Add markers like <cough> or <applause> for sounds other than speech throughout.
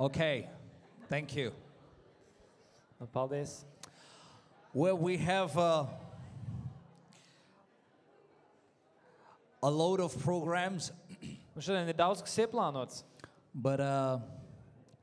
Okay, thank you. Nu, Paldies. Well, we have uh, a load of programs, <clears throat> Un šodien ir daudz kas ieplānots, but uh,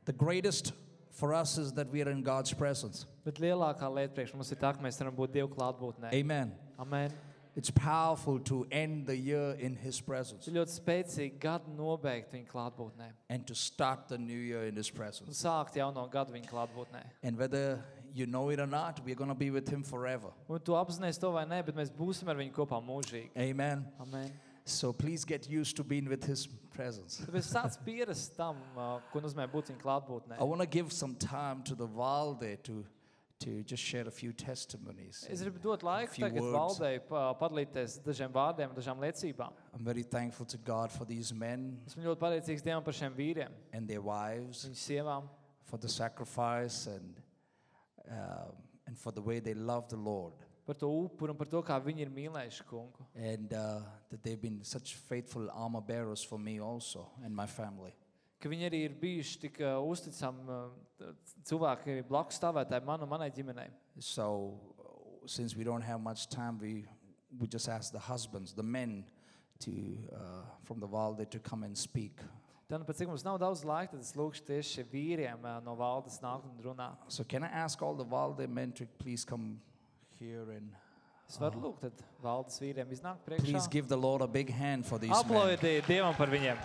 the greatest for us is that we are in God's presence. bet lielākā lieta priekš mums ir tā, ka mēs varam būt Dieva klātbūtnē. Amen. Amen. It's powerful to end the year in His presence Ir ļoti spēcīgi gadu nobeigt viņa klātbūtnē and to start the new year in His un presence. sākt jauno gadu viņa klātbūtnē. And whether you know it or not, we're going to be with Him forever. Un tu apzinājies to vai nē, bet mēs būsim ar viņu kopā mūžīgi. Amen. Amen. So please get used to being with His presence. Tāpēc sāc pierast tam, uh, ko nozīmē būt viņa klātbūtnē. I want to give some time to the Valde to, to just share a few testimonies. Es gribu dot laiku Few tagad words. valdei pa- padalīties dažiem vārdiem, dažām liecībām. I'm very thankful to God for these men Esmu ļoti pateicīgs Dievam par šiem vīriem, and their wives, viņu sievām, for the sacrifice and, um, and for the way they love the Lord. par to upuru un par to, kā viņi ir mīlējuši kungu. And uh, that they've been such faithful armor bearers for me also and my family. Ka viņi arī ir bijuši tik uh, uzticami uh, cilvēki, blakus stāvētāji man un manai ģimenei. So, since we don't have much time, we, we just ask the husbands, the men, to, uh, from the Valde to come and speak. Tad, nu, pēc cik mums nav daudz laika, tad es lūgšu tieši vīriem uh, no valdes nākt un runāt. So, can I ask all the Valde men to please come here and Es varu lūgt tad valdes vīriem iznākt priekšā. please give the Lord a big hand for these men? Aplaudiet Dievam par viņiem.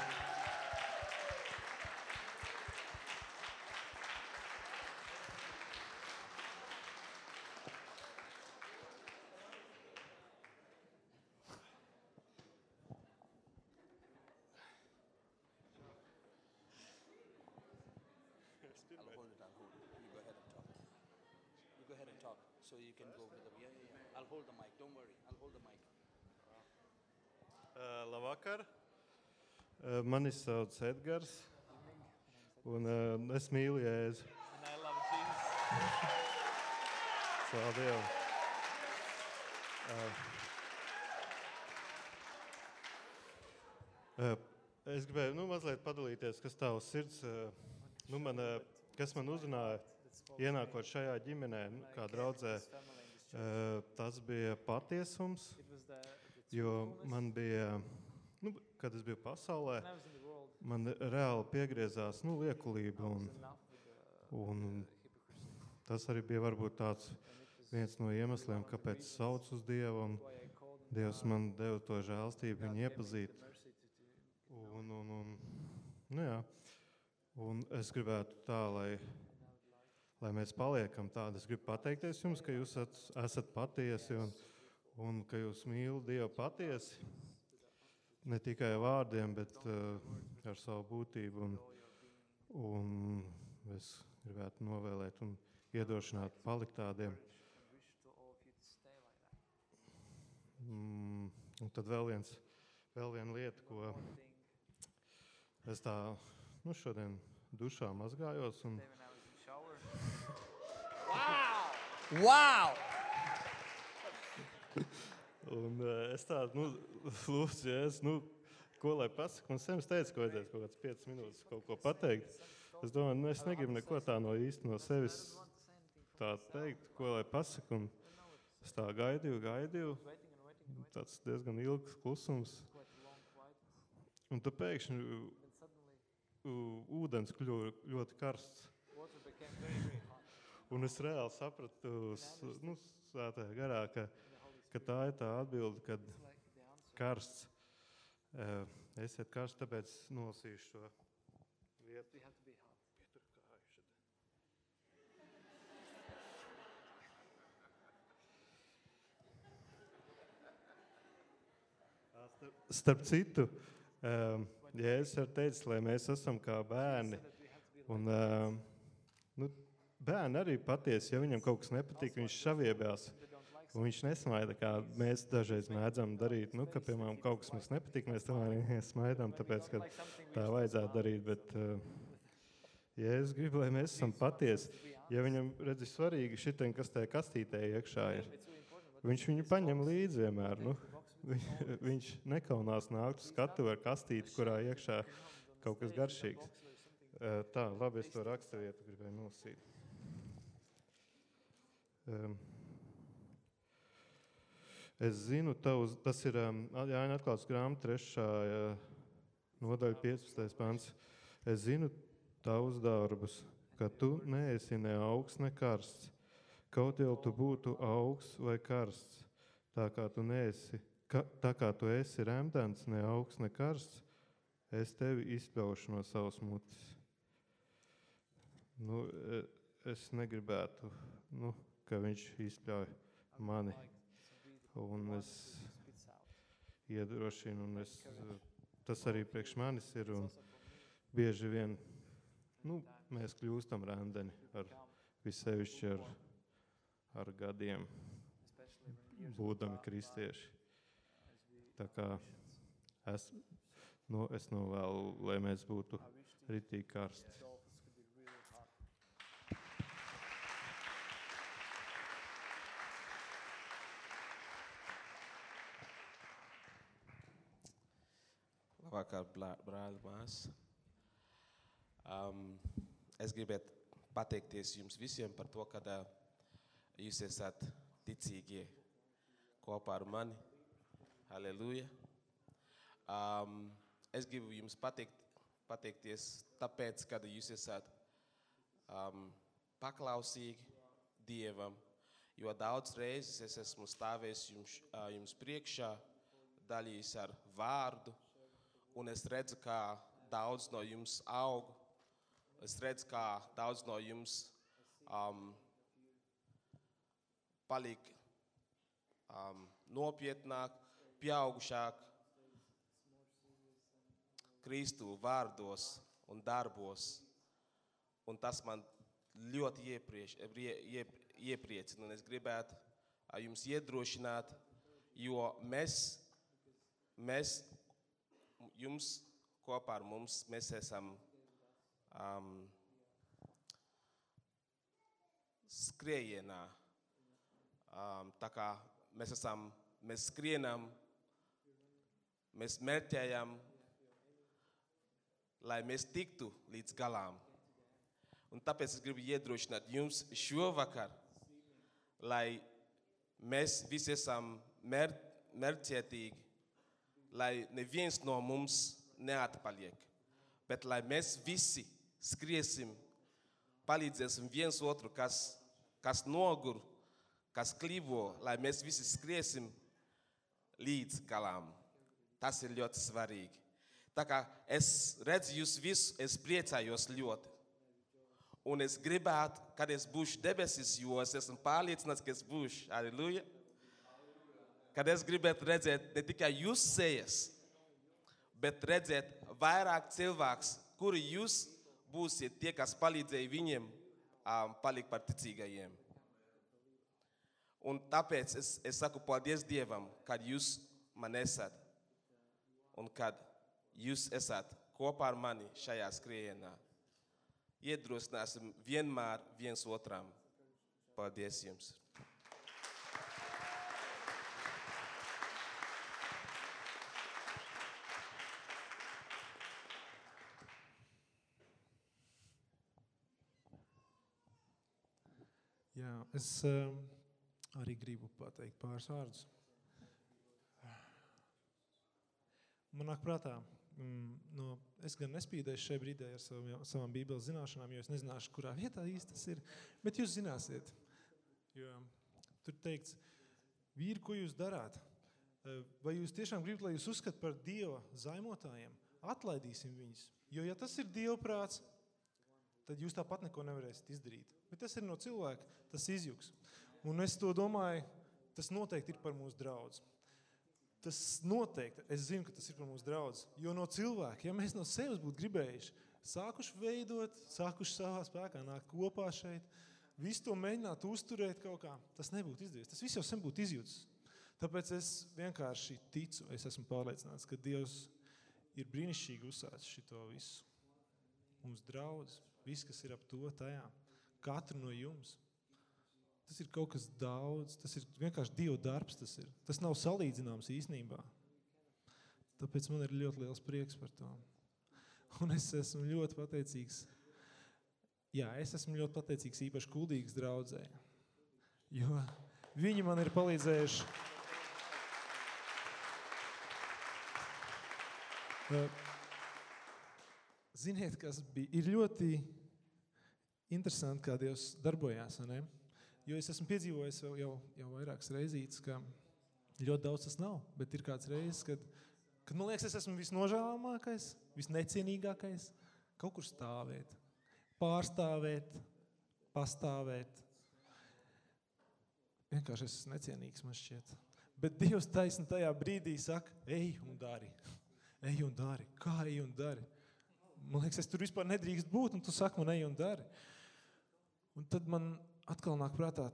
I'll hold it. I'll hold it. You go ahead and talk. You go ahead and talk so you can go with them. Yeah, yeah, yeah. I'll hold the mic. Don't worry. I'll hold the mic. Uh, labvakar! Uh, mani sauc Edgars, un uh, es mīlu Jēzu. Slavu Dievam! Uh, uh, es gribēju nu, mazliet padalīties, kas tavs sirds, uh, nu, man, uh, kas man uzrunāja, ienākot šajā ģimenē, nu, kā draudzē. Uh, tas bija patiesums. Jo man bija, nu, kad es biju pasaulē, man reāli piegriezās nu, liekulība. Un, un tas arī bija varbūt tāds viens no iemesliem, kāpēc es saucu uz Dievu. Dievs man deva to žēlstību, viņu iepazīt. Un, un, un, nu, jā. un es gribētu tā, lai, lai mēs paliekam tādi. Es gribu pateikties jums, ka jūs esat, esat patiesi. Un, un ka jūs mīlat Dievu patiesi, ne tikai vārdiem, bet uh, ar savu būtību. Un, un es gribētu novēlēt un iedošināt palikt tādiem. Mm, un tad vēl, viens, vēl viena lieta, ko es tā nu, šodien dušā mazgājos. Un, Wow! Un, uh, es tādu nu, lūdzu, es, nu, ko lai pasaku. Man sevis teica, ka vajadzēs kaut kādas 5 minūtes kaut ko pateikt. Es domāju, nu, es negribu neko tā no īsti no sevis tā teikt, ko lai pasaku. Un es tā gaidīju, gaidīju. Tas diezgan ilgs klusums. Un tad pēkšņi ūdens kļuva ļoti karsts. Un es reāli sapratu, nu, svētajā garā, ka, ka tā ir tā atbilde, kad karsts. Eh, Esiet karsts, tāpēc nolasīšu šo vietu. Starp- Starp citu, um, Jēzus ir teicis, lai mēs esam kā bērni. Un, um, nu, bērni arī patiesi, ja viņam kaut kas nepatīk, viņš saviebās. Un viņš nesmaida, kā mēs dažreiz mēdzam darīt. Nu, ka, piemēram, kaut kas mums nepatīk, mēs tam arī <laughs> smaidām, tāpēc, ka tā vajadzētu darīt. Bet, uh, ja es gribu, lai mēs esam patiesi, ja viņam redz, ir svarīgi šitam, kas tajā kastītē iekšā ir, viņš viņu paņem līdzi vienmēr. Nu, vi- viņš nekaunās nākt uz skatu ar kastīti, kurā iekšā kaut kas garšīgs. Eh, Tā, labi, es to raksturvietu gribēju nolasīt. Um, es zinu, tavs, tas ir Jāņa atklāts grāmata, 3. nodaļa, 15. pants. Es zinu tavus darbus, ka tu neesi ne augsts, ne karsts. Kaut jau tu būtu augsts vai karsts, tā kā tu neesi, ka, tā kā tu esi remdens, ne augsts, ne karsts, es tevi izspļaušu no savas mutes. Nu, e- es negribētu, nu, ka viņš izspļauj mani. Un es iedrošinu, un es, tas arī priekš manis ir. Un bieži vien nu, mēs kļūstam randeni ar vissevišķi ar, ar gadiem, būdami kristieši. Tā kā es, nu, es novēlu, lai mēs būtu ritīgi karsti. Brāli, māsas. Um, es gribētu pateikties jums visiem par to, ka uh, jūs esat ticīgie kopā ar mani. Halleluja! Um, es gribu jums pateikt, pateikties tāpēc, ka jūs esat um, paklausīgi Dievam, jo daudz reizes es esmu stāvējis jums, ā, jums priekšā, dalījis ar vārdu, un es redzu, kā daudz no jums aug. Es redzu, kā daudz no jums um, paliek um, nopietnāk, pieaugušāk Kristu vārdos un darbos. Un tas man ļoti ieprieš, ie, ie, iepriecina. Un es gribētu jums iedrošināt, jo mēs, mēs jums kopā ar mums mēs esam um, skrējienā. Um, tā kā mēs esam, mēs skrienam, mēs mērķējam, lai mēs tiktu līdz galam. Un tāpēc es gribu iedrošināt jums šovakar, lai mēs visi esam mēr, mērķietīgi, lai neviens no mums neatpaliek, bet lai mēs visi skriesim, palīdzēsim viens otru, kas, kas nogur, kas klibo, lai mēs visi skriesim līdz galam. Tas ir ļoti svarīgi. Tā kā es redzu jūs visus, es priecājos ļoti. Un es gribētu, kad es būšu debesis, jo es esmu pārliecināts, ka es būšu. Aleluja! Kad es gribētu redzēt ne tikai jūs sejas, bet redzēt vairāk cilvēku, kuri jūs būsiet tie, kas palīdzēja viņiem um, palikt par ticīgajiem. Un tāpēc es, es saku paldies Dievam, kad jūs man esat un kad jūs esat kopā ar mani šajā skrējienā. Iedrošināsim vienmēr viens otram. Paldies jums! Jā, es um, arī gribu pateikt pāris vārdus. Man nāk prātā, mm, no, es gan nespīdēšu šajā brīdī ar savām, savām Bībeles zināšanām, jo es nezināšu, kurā vietā īsti tas ir. Bet jūs zināsiet, jo tur teikts, vīri, ko jūs darāt? Eh, Vai jūs tiešām gribat, lai jūs uzskatāt par Dieva zaimotājiem? Atlaidīsim viņus. Jo, ja tas ir Dieva prāts, tad jūs tāpat neko nevarēsiet izdarīt. Bet tas ir no cilvēka, tas izjūgs. Un es to domāju, tas noteikti ir par mūsu draugu. Tas noteikti, es zinu, ka tas ir par mūsu draugu. Jo no cilvēka, ja mēs no sevis būtu gribējuši, sākuši veidot, sākuši savā spēkā nākt kopā šeit, visu to mēģināt uzturēt kaut kā, tas nebūtu izdevies. Tas viss jau sen būtu izjūts. Tāpēc es vienkārši ticu, es esmu pārliecināts, ka Dievs ir brīnišķīgi uzsācis šo visu. Mums draudz, viss, kas ir ap to tajā, katru no jums. Tas ir kaut kas daudz, tas ir vienkārši Dieva darbs. Tas, ir. tas nav salīdzināms īstenībā. Tāpēc man ir ļoti liels prieks par to. Un es esmu ļoti pateicīgs. Jā, es esmu ļoti pateicīgs īpaši kuldīgas draudzē. Jo viņi man ir palīdzējuši. Eh, Ziniet, kas bija? Ir ļoti interesanti, kā Dievs darbojās. ne? Jo es esmu piedzīvojis jau, jau, jau vairākas reizes, ka ļoti daudz tas nav. Bet ir kāds reizes, kad, kad man liekas, es esmu visnožēlāmākais, visnecienīgākais. Kaut kur stāvēt, pārstāvēt, pastāvēt. Vienkārši es esmu necienīgs, man šķiet. Bet Dievs taisni tajā brīdī saka, ej un dari. Ej un dari. Kā ej un dari? Man liekas, es tur vispār nedrīkst būt, un tu saki, man ej un dari. Un tad man atkal nāk prātā,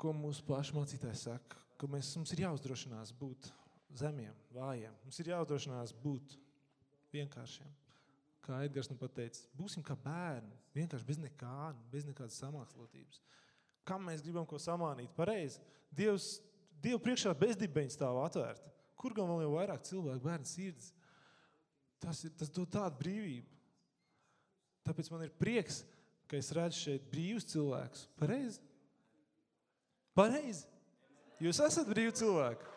ko mūsu pašu mācītājs saka, ka mēs, mums ir jāuzdrošinās būt zemiem, vājiem. Mums ir jāuzdrošinās būt vienkāršiem. Kā Edgars nu pateica, būsim kā bērni, vienkārši bez nekā, bez nekādas samākslotības. Kam mēs gribam ko samānīt? Pareizi. Dievs, Dievu priekšā bezdibeņi stāv atvērti. Kur gan vēl jau vairāk cilvēku, bērnu sirds? Tas, ir, tas dod tādu brīvību. Tāpēc man ir prieks, ka es redzu šeit brīvus cilvēkus. Pareizi? Pareizi. Jūs esat brīvi cilvēki.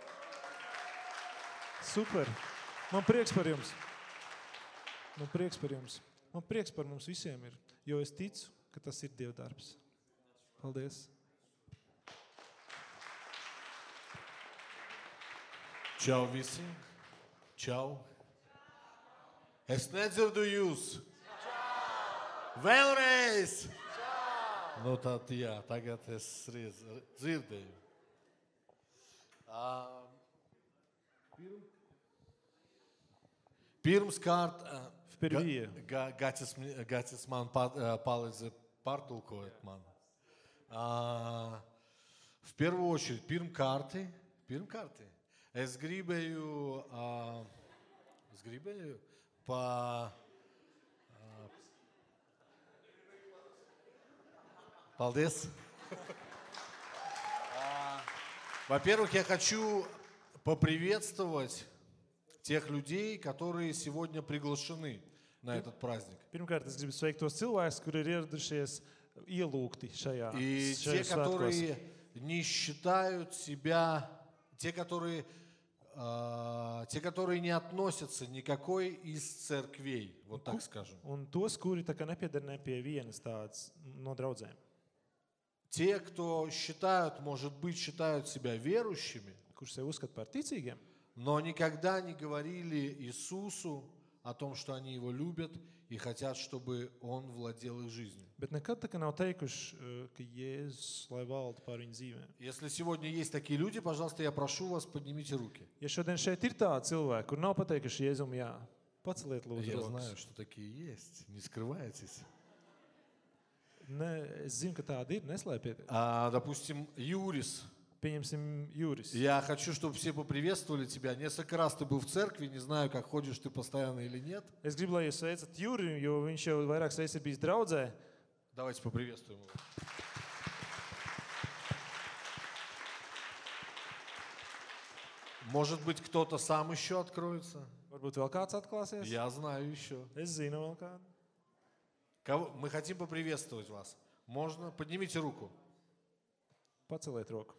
Super. Man prieks par jums. Man prieks par jums. Man prieks par mums visiem ir, jo es ticu, ka tas ir Dieva darbs. Paldies! Čau visiem! Čau! Es nedzirdu jūs! Vēlreiz! Nu, tad, jā, tagad es riez, dzirdēju. Uh, Pirmkārt, Впервые. Gatis man pa- э, palīdz pārtulkot man. Uh, В первую очередь, pirmkārt, pirmkārt, es gribēju, uh, es gribēju pa, uh, Paldies. А, Во-первых, я хочу поприветствовать тех людей, которые сегодня приглашены на этот праздник. Pirmkārt, es gribu sveikt tos cilvēkus, kuri ir ieradušies ielūgti šajā И те, которые не считают себя, те, которые, а, те, которые не относятся никакой из церквей, вот так скажем. Un tos, kuri tā kā nepiedara ne pie vienas tādas no draudzēm. Те, кто считают, может быть, считают себя верующими, Kurš sev uzskata par ticīgiem, но никогда не говорили Иисусу о том, что они его любят и хотят, чтобы он владел их жизнью. bet nekad tā kā nav teikuši, eh, ka Jēzus lai valda pār viņu dzīvēm. Если сегодня есть такие люди, пожалуйста, я прошу вас, поднимите руки. Ja šodien šeit ir tādi cilvēki, kur nav pateikuši Jēzum, jā, paceliet lūdzu Я rokas. знаю, что такие есть, не скрывайтесь. Ne, es zinu, ka tādi ir, neslēpieties. А, допустим, Юрис. Pieņemsim Jūris. Я хочу, чтобы все поприветствовали тебя. Несколько раз ты был в церкви, не знаю, как ходишь ты постоянно или нет. Es gribu, lai jūs sveicat Jūri, jo viņš jau vairākas reizes ir bijis draudzē. Давайте поприветствуем его. Может быть, кто-то сам еще откроется? Varbūt vēl kāds atklāsies. Я знаю еще. Es zinu vēl kādu. Кого? Мы хотим поприветствовать вас. Можно? Поднимите руку. Paceliet roku.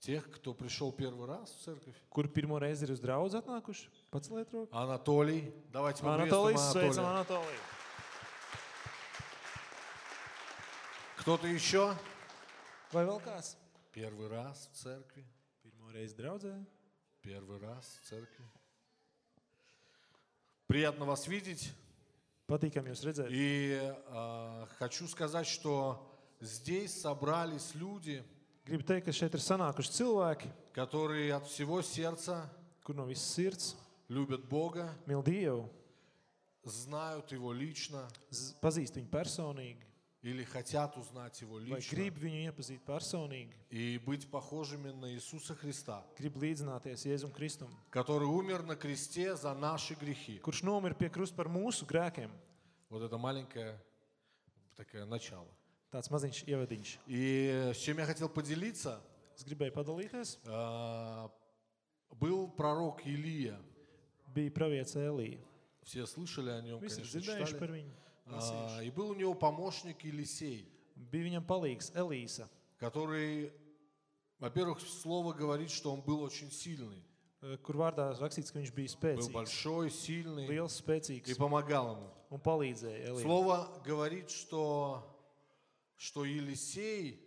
Тех, кто пришел первый раз в церковь. Kur pirmo reizi ir uz draugu atnākuši? Paceliet roku. Анатолий. Давайте Anatolijas, sveicam. Anatoliju. Кто-то еще? Vai vēl kāds? Первый раз в церкви. Pirmo reizi draudzē. Первый раз в церкви. Приятно вас видеть. Patīkam jūs redzēt. И а, хочу сказать, что здесь собрались люди, Gribu teikt, ka šeit ir sanākuši cilvēki, которые от всего сердца kur no visas sirds любят Бога, mīl Dievu, знают Его лично z- pazīst viņu personīgi, или хотят узнать Его vai лично grib viņu iepazīt personīgi, и быть похожими на Иисуса Христа, grib līdzināties Jēzum Kristum, который умер на кресте за наши грехи. kurš nomira pie krusta par mūsu grēkiem. Вот это маленькое такое начало. Tāds maziņš ievadiņš. И с чем я хотел поделиться, Es gribēju padalīties. а, был пророк Илия. Bija pravietis Elija. все слышали о нем, Visi ir конечно, dzirdējuši par читали. viņu. А, И был у него помощник Елисей, Bija viņam palīgs Elīsa, который, во-первых, слово говорит, что он был очень сильный. eh, kur vārdā rakstīts, ka viņš bija Был spēcīgs, большой, сильный liels, и spēcīgs помогал ему. un palīdzēja Elīsam. Слово говорит, что, что Елисей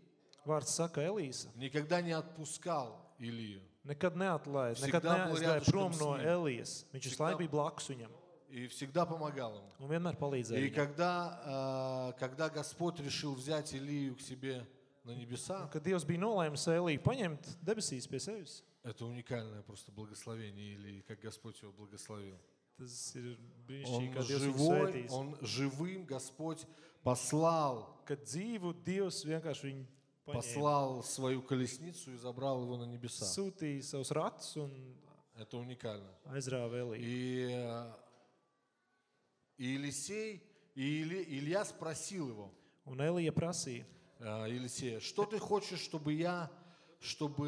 Vārds saka, Elīsa никогда не отпускал Илию. nekad neatlaida, Всегда nekad был neaizgāja рядышком prom с no ним. Elijas. Viņš visu Всегда- laiku bija blakus viņam И всегда помогал ему. un vienmēr palīdzēja. И viņam. когда, а, когда Господь решил взять Илию к себе на Un, небеса, kad Dievs bija nolēmis Eliju paņemt debesīs pie sevis, это уникальное просто благословение Илии, как Господь его благословил. tas ir brīnišķīgi, Он kā Dievs viņu живой, svētīs. он живым Господь послал, Kad dzīvu Dievs vienkārši viņu paņēma, послал свою колесницу и забрал его на небеса. sūtīja savus ratus un Это уникально. aizrāva Eliju. И, э, и Елисей, и Или- Илья спросил его, Un Elija prasīja, э, Елисея, что ты хочешь, чтобы я, чтобы,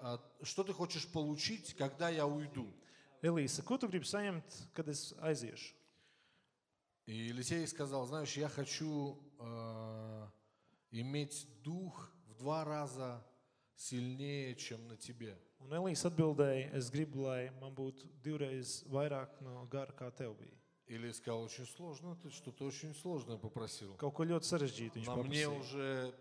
э, что ты хочешь получить, когда я уйду? Elīsa, ko tu gribi saņemt, kad es aiziešu? И Елисей сказал, знаешь, я хочу э, иметь дух в два раза сильнее, чем на тебе. Un Elīsa atbildēja, es gribu, lai man būtu divreiz vairāk no gara, kā tev bija. Или сказал, очень сложно, ты что-то очень сложное попросил. Kaut ko ļoti sarežģītu viņš На мне уже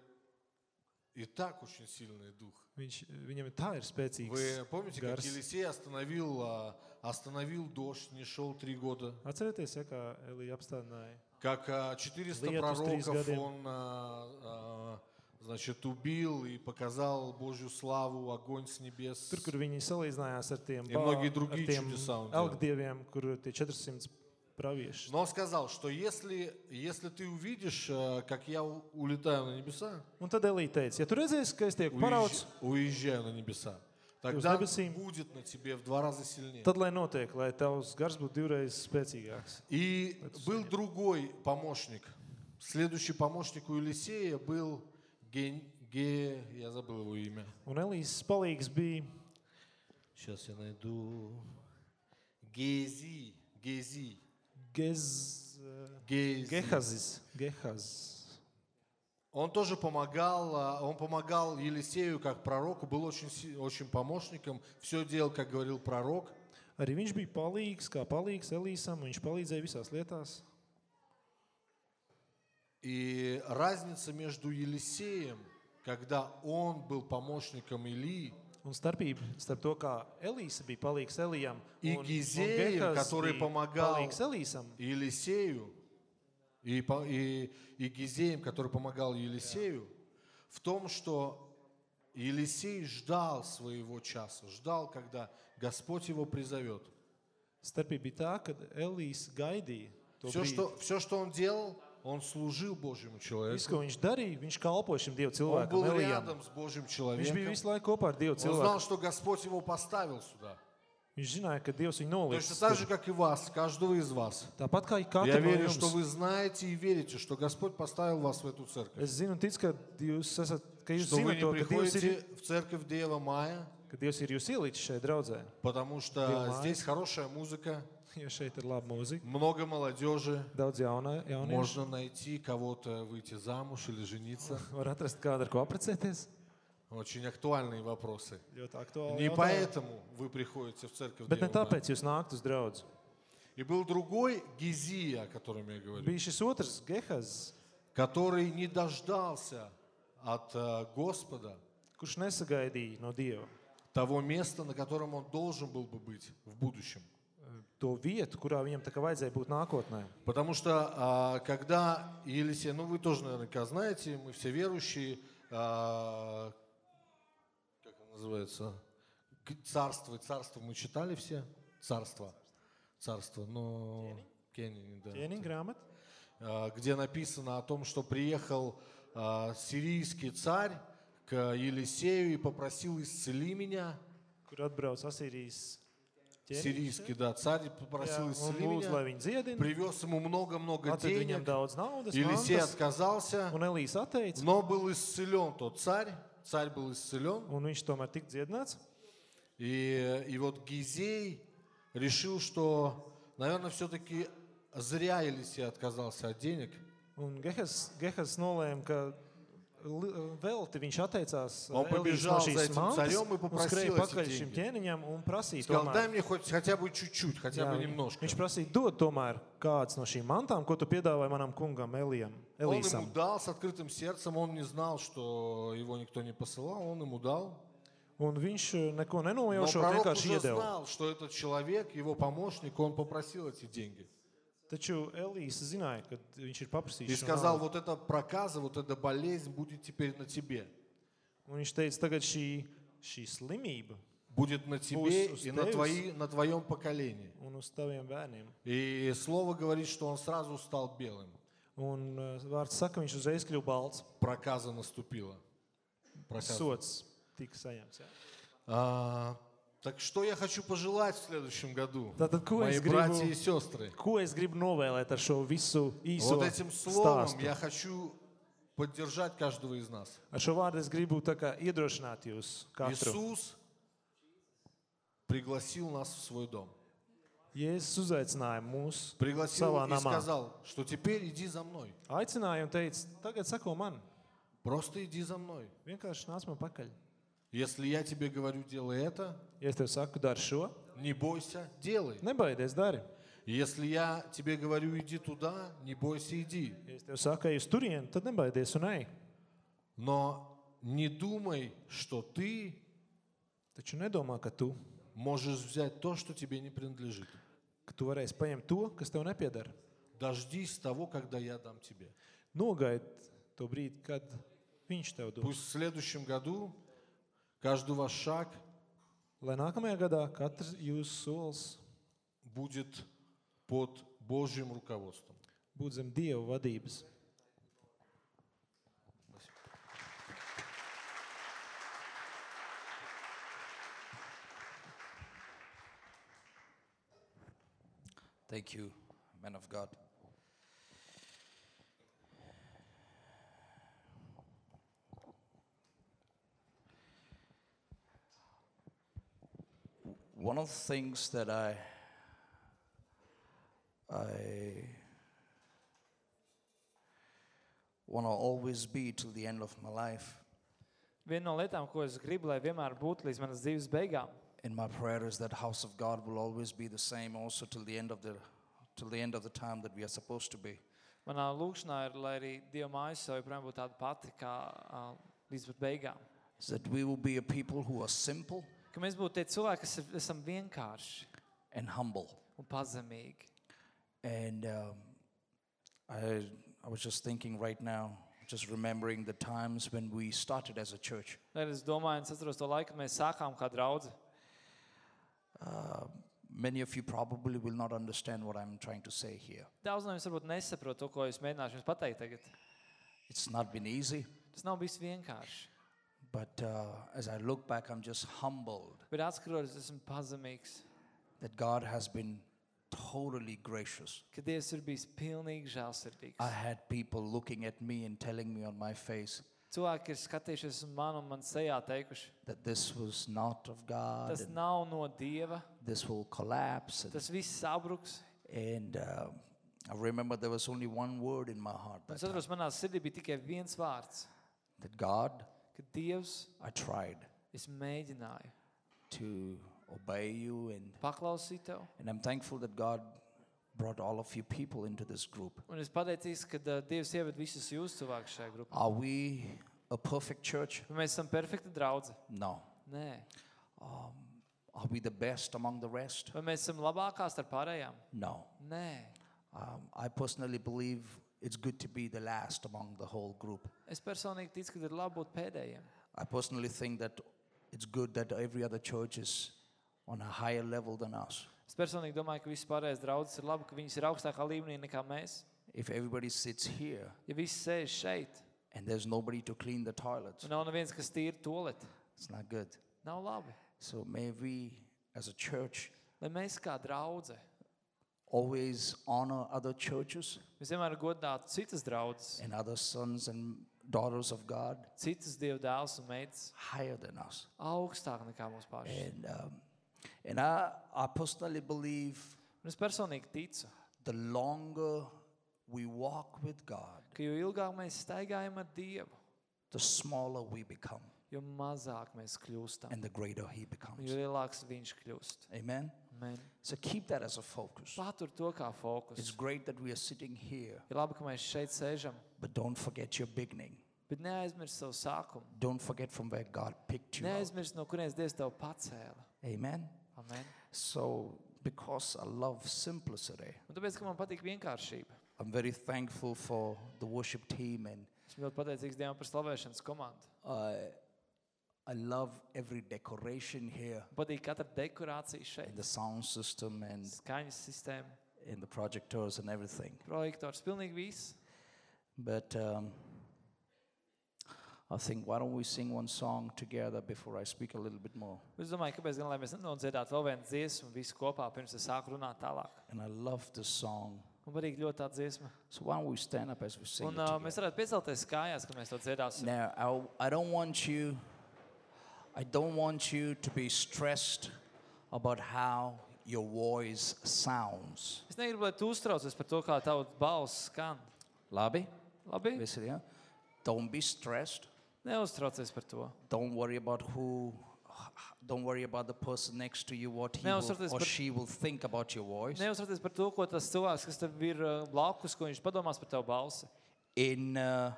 и так очень сильный дух. Viņš, viņam ir tā ir spēcīgs. Вы помните, как. Елисей остановил, а, остановил дождь, не шел три года? Atcerieties, ja, kā Elija apstādināja. Как а, 400 Lietus trīs пророков он, а, а, значит, убил и показал Божью славу, огонь с nебес. Tur, kur viņi salīdzinājās ar tiem, И многие другие ar tiem чудеса он elgdieviem, kur tie 400 pravieši. Но он сказал, что если, если ты увидишь, а, как я улетаю на небеса, Un tad Elija teica, ja tu redzēsi, ka es parauts, уезжаю на небеса, тогда debesīm. будет на тебе в два раза сильнее. tad lai notiek, lai tavs gars būtu divreiz spēcīgāks. И был другой помощник. Следующий помощник у Елисея был Ген... Ге... Я забыл его имя. Un Elijas palīgs bija Сейчас я найду. Гези. Гези. Gehazis. Gehaz. Он тоже помогал, а, он помогал Елисею как пророку, был очень, очень помощником, все делал, как говорил пророк. Arī viņš bija palīgs, kā palīgs Elīsam, viņš palīdzēja visās lietās. И разница между Елисеем, когда он был помощником Илии, Un starpība starp to, kā Elīsa bija palīgs Elijam, И Gehaz который помогал Elīsam, и Елисею, и, по- и, и Гизеем, который помогал Елисею, в том, что Елисей ждал своего часа, ждал, когда Господь его призовет. starpība bija tā, ka Elīs gaidīja Все что, все, что он делал, он служил Божьему человеку. ko viņš darīja, viņš kalpoja šim Dievu Он cilvēkam, был Elijam. рядом с Божьим Viņš bija человеком. visu laiku kopā ar Dievu Он знал, что Господь его поставил сюда. Viņš zināja, ka Dievs viņu. Точно так же, как и вас, каждого из вас. Tāpat kā Я katram no верю, что вы знаете и верите, что Господь поставил вас в эту церковь. Es zinu, un ticu, ka jūs esat, ka jūs Что вы zināt не to, ka Dievs, ir, приходите в церковь Дева Мая, ka Dievs ir jūs ielicis draudzē. потому что Дева здесь хорошая музыка, <laughs> Jo šeit ir laba mūzika, много молодежи. daudz jaunā, jauniešu. Можно найти кого-то, выйти замуж или жениться. <laughs> Var atrast kādu, ar ko apprecēties. Очень актуальные вопросы. Ļoti aktuāli. Не jautājumi. поэтому вы приходите в церковь Bet ne Мая. tāpēc jūs nākat uz draugu. И был другой Гизия, о котором я говорю, Bija šis otrs Gehaz, который не дождался от э, Господа kurš nesagaidīja no Dieva того места, на котором он должен был бы быть в будущем. Vietu, kurā viņam tā kā vajadzēja būt nākotnē. Потому что а, когда Елисей, ну вы тоже наверняка знаете, мы все верующие, а, как он называется, К- царство, царство мы читали все, царство, царство, но Кенни, да. Ķēniņa grāmata, А, где написано о том, что приехал а, сирийский царь к Елисею и попросил исцели меня. kur atbrauc Asīrijas Сирийский, да, царь попросил Jā, dziedina. Привез ему много-много viņam денег. daudz naudas, Елисей mantas, отказался, un Elīs atteica, но был исцелен тот царь. Царь был исцелен. un viņš tomēr dziedināts. И, и вот Гизей решил, что наверное, все-таки зря Елисей отказался от денег. Un Gehas, Gehas nolēma, ka velti viņš atteicās Он Elijas no побежал за šīs этим mantas царем и попросил skrēja эти pakaļ šim деньги. ķēniņam un prasīja Сказал, дай tomēr. мне хоть хотя бы чуть-чуть, хотя бы немножко. viņš prasīja, dod tomēr kāds no šīm mantām, ko tu piedāvāji manam kungam Elijam, Он ему Elīsam. дал с открытым сердцем, он не знал, что его никто не посылал, он ему дал. Un viņš eh, neko Но nenojaušot, пророк vienkārši уже iedeva. знал, что этот человек, его помощник, он попросил эти деньги. Taču Elīs zināja, ka viņš ir И paprasījis. šo сказал, вот эта проказа, вот эта болезнь будет теперь на тебе. Un viņš teica, tagad šī, šī slimība Будет на тебе Пусть и на, твои, на твоем поколении. И слово говорит, что он сразу стал белым. Un eh, vārds saka, viņš uzreiz kļuva balts. Проказа наступила. Проказа. Sots tika saņemts. Jā. А, так что я хочу пожелать в следующем году, Tātad, ko мои es, братья gribu, и сестры? ko es gribu novēlēt ar šo visu īso Вот этим словом stāstu? я хочу поддержать каждого из нас. Ar šo vārdu es gribu tā kā iedrošināt jūs katru. Иисус пригласил нас в свой дом. Jēzus uzaicināja mūs Пригласил savā и namā. сказал, что теперь иди за мной. Aicināja un teica, tagad sako man, Просто иди за мной. vienkārši nāc man pakaļ. Если я тебе говорю, делай это, Ja es tev saku, dari šo, не бойся, делай. nebaidies, dari. Если я тебе говорю, иди туда, не бойся, иди. Ja es tev saku, ej uz turieni, tad nebaidies un ej. Но не думай, что ты Taču nedomā, ka tu, можешь взять то, что тебе не принадлежит. ka tu varēsi paņemt to, kas tev nepiedara. Дождись того, когда я дам тебе. Nogaid to brīdi, kad viņš tev dos. Пусть в следующем году каждый ваш шаг Lai nākamajā gadā katrs jūsu solis будет под Божьим руководством. būtu zem Dieva vadības. Thank you, man of God. One of the things that I I want to always be till the end of my life Viena no lietām, ko es gribu, lai vienmēr būtu līdz manas dzīves beigām, in my prayer is that house of God will always be the same also till the end of the till the end of the time that we are supposed to be. manā lūkšanā ir, lai arī Dieva mājas jau joprojām būtu tāda pati kā ā, līdz pat beigām. Is that we will be a people who are simple Ka mēs būtu tie cilvēki, kas ir, esam vienkārši and humble. un pazemīgi. And um, I, I was just thinking right now, just remembering the times when we started as a church. Es domāju, un es atceros to laiku, mēs sākām kā draugi. Uh, many of you probably will not understand what I'm trying to say here. Daudz no jums varbūt nesaprot to, ko es mēģināšu jums pateikt tagad. It's not been easy, Tas nav bijis vienkārši. But uh, as I look back, I'm just humbled But atskatoties, esmu pazemīgs, that God has been totally gracious. ka Dievs ir bijis pilnīgi žēlsirdīgs. I had people looking at me and telling me on my face Cilvēki ir skatījušies uz mani un man sejā teikuši, that this was not of God, tas nav no Dieva, this will collapse. And, tas viss sabruks. and uh, I remember there was only one word in my heart es atceros, manā sirdī bija tikai viens vārds, that God, ka Dievs, I tried es mēģināju to obey you, and, paklausīt tev. and I'm thankful that God brought all of you people into this group. Un es pateicos, ka uh, Dievs ieved visus jūsu cilvēkus šajā grupā. Are we a perfect church? Vai mēs esam perfekti draugi? No. Nē. Um, are we the best among the rest? Vai mēs esam labākā starp pārējām? No. Nē. Um, I personally believe it's good to be the last among the whole group. Es personīgi ticu, ka ir labi būt pēdējiem. I personally think that it's good that every other church is on a higher level than us. Es personīgi domāju, ka visas pārējās draudzes ir labi, ka viņas ir augstākā līmenī nekā mēs. If everybody sits here Ja viss sēž šeit, and there's nobody to clean the toilets, un nav neviens, kas tīra toleti, it's not good. nav labi. So may we, as a church, Lai mēs kā draugi, always honor other churches mēs vienmēr godātu citas draudzes, and other sons and daughters of God citas dievu dēls un meitas higher than us. augstāk nekā mūsu paši. And, um, and I, I personally believe Un es personīgi ticu, the longer we walk with God, ka jo ilgāk mēs staigājam ar Dievu, the smaller we become jo mazāk mēs kļūstam, and the greater He jo becomes. lielāks viņš kļūst. Amen. Amen. So keep that as a focus. Patur to kā It's fokus. great that we are sitting here, Ir labi, ka mēs šeit sēžam, but don't forget your beginning. bet neaizmirst savu sākumu. Don't forget from where God picked you. Out. Neaizmirst, no kurienes Dievs tev pacēla. Amen. Amen. So, because I love simplicity, Un tāpēc, ka man patīk vienkāršība. I'm very thankful for the worship team and Esmu ļoti pateicīgs Dievam par slavēšanas komandu. I I love every decoration here Man patīk katra dekorācija šeit, and the sound system and, skaņas sistēma, and the projectors and everything. projektors, pilnīgi viss. But um, I think why don't we sing one song together before I speak a little bit more? Es domāju, kāpēc gan lai mēs nenodziedātu vēl vienu dziesmu visi kopā, pirms es sāku runāt tālāk. And I love this song. Man patīk ļoti tā dziesma. So why don't we stand up as we sing? Un it uh, together? mēs varētu piecelties kājās, kad mēs to dziedāsim. Now, I, I don't want you, I don't want you to be stressed about how your voice sounds. Es negribu, lai tu uztraucies par to, kā tavs balss skan. Labi? Labi? Listen, yeah? Don't be stressed. Neuztraucies par to. Don't worry about who, don't worry about the person next to you, what he will, Neuztraucies or par- she will think about your voice. Neuztraucies par to, ko tas cilvēks, kas tev ir uh, blakus, ko viņš padomās par tavu balsi. In uh,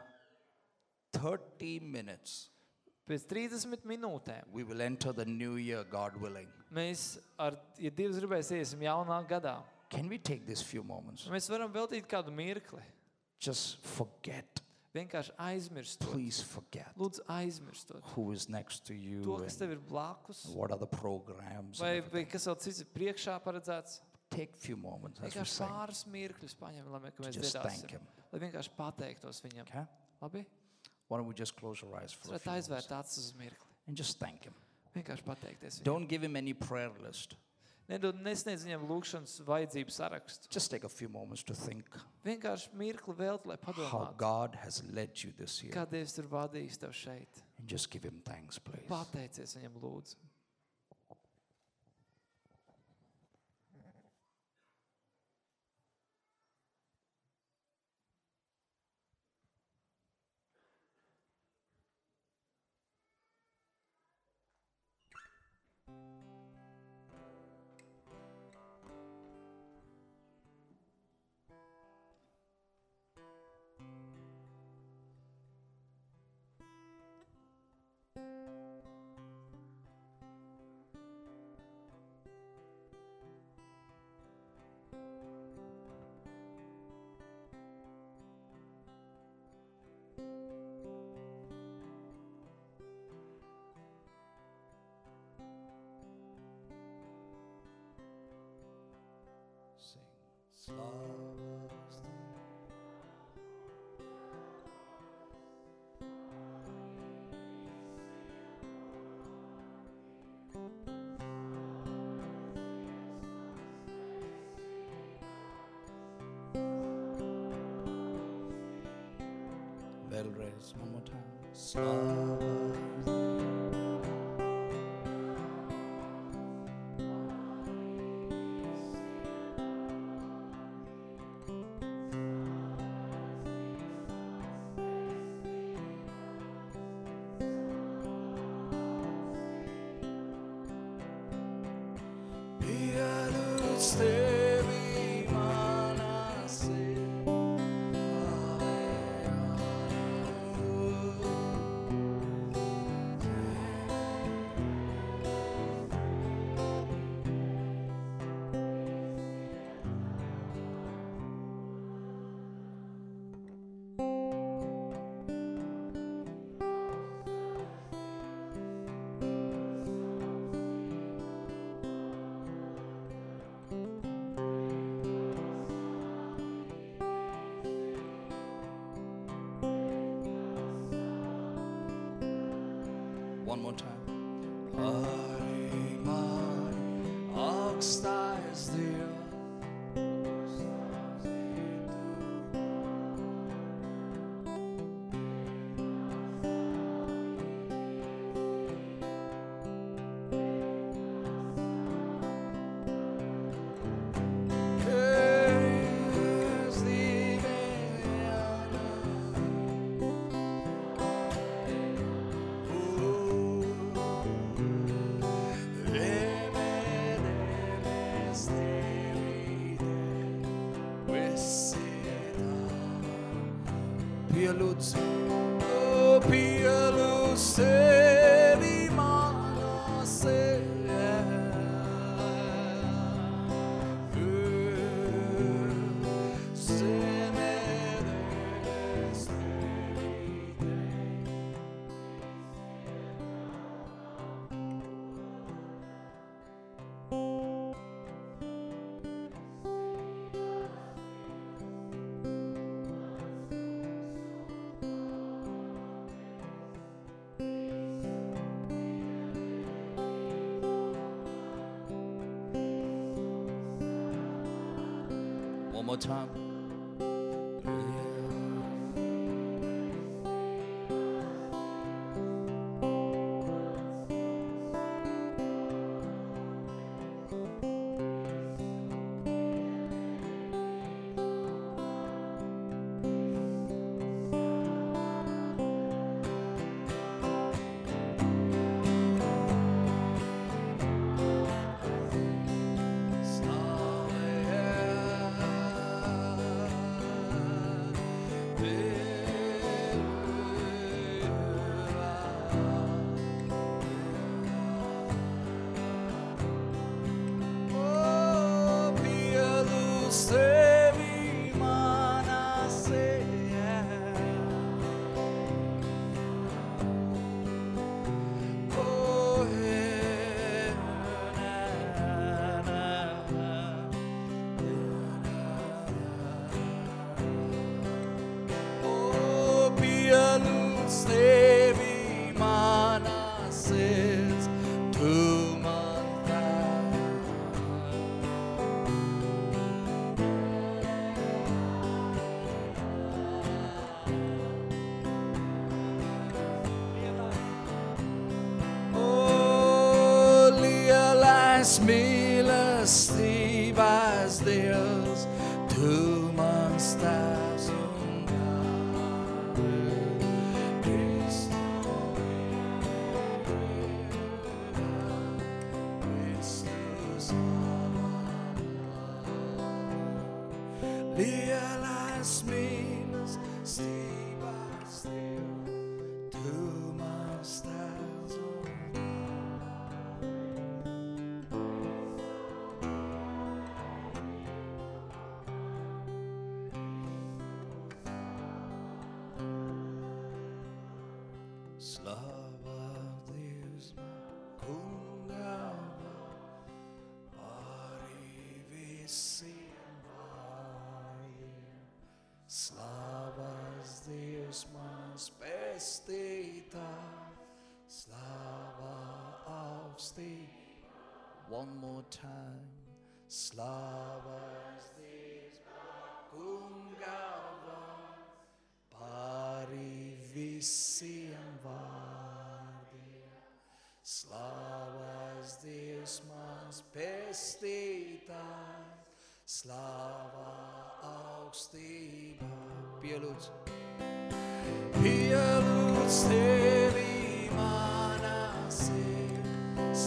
30 minutes, Pēc 30 minūtēm we will enter the new year, God willing. mēs, ar, ja Dievs gribēs, iesim jaunā gadā. Can we take these few moments? Mēs varam veltīt kādu mirkli. Just forget, Vienkārši aizmirst to. please forget Lūdzu, aizmirst to. who is next to you To, kas and tev ir blakus. what are the programs. and Vai, everything. vai kas vēl cits ir priekšā paredzēts? Take few moments as we Vienkārši sing. pāris mirkļus paņem, lai mē- ka mēs Just thank dziedāsim. him. Lai vienkārši pateiktos viņam. Okay? Labi? Why don't we just close our eyes Jūs for a varat few moments aizvērt acis uz mirkli. and just thank him. Vienkārši pateikties viņam. Don't give him any prayer list. Nedod, nesniedz viņam lūgšanas vajadzību sarakstu. Just take a few moments to think Vienkārši mirkli velti, lai how padomātu, God has led you this year. kā Dievs ir vadījis tev šeit. And just give him thanks, please. Pateicies viņam, lūdzu. Bell raise one more time. Slavas more time. Lutz. One more time. Realize me must stay by still. To my stars oh. Slow. Христита, слава Австи. One more time. Slava cum gava parivisiam vardia. Slava Dievs mans slava, slava augstībā. Pielūdzu! Pielūdz tevi manā sirds,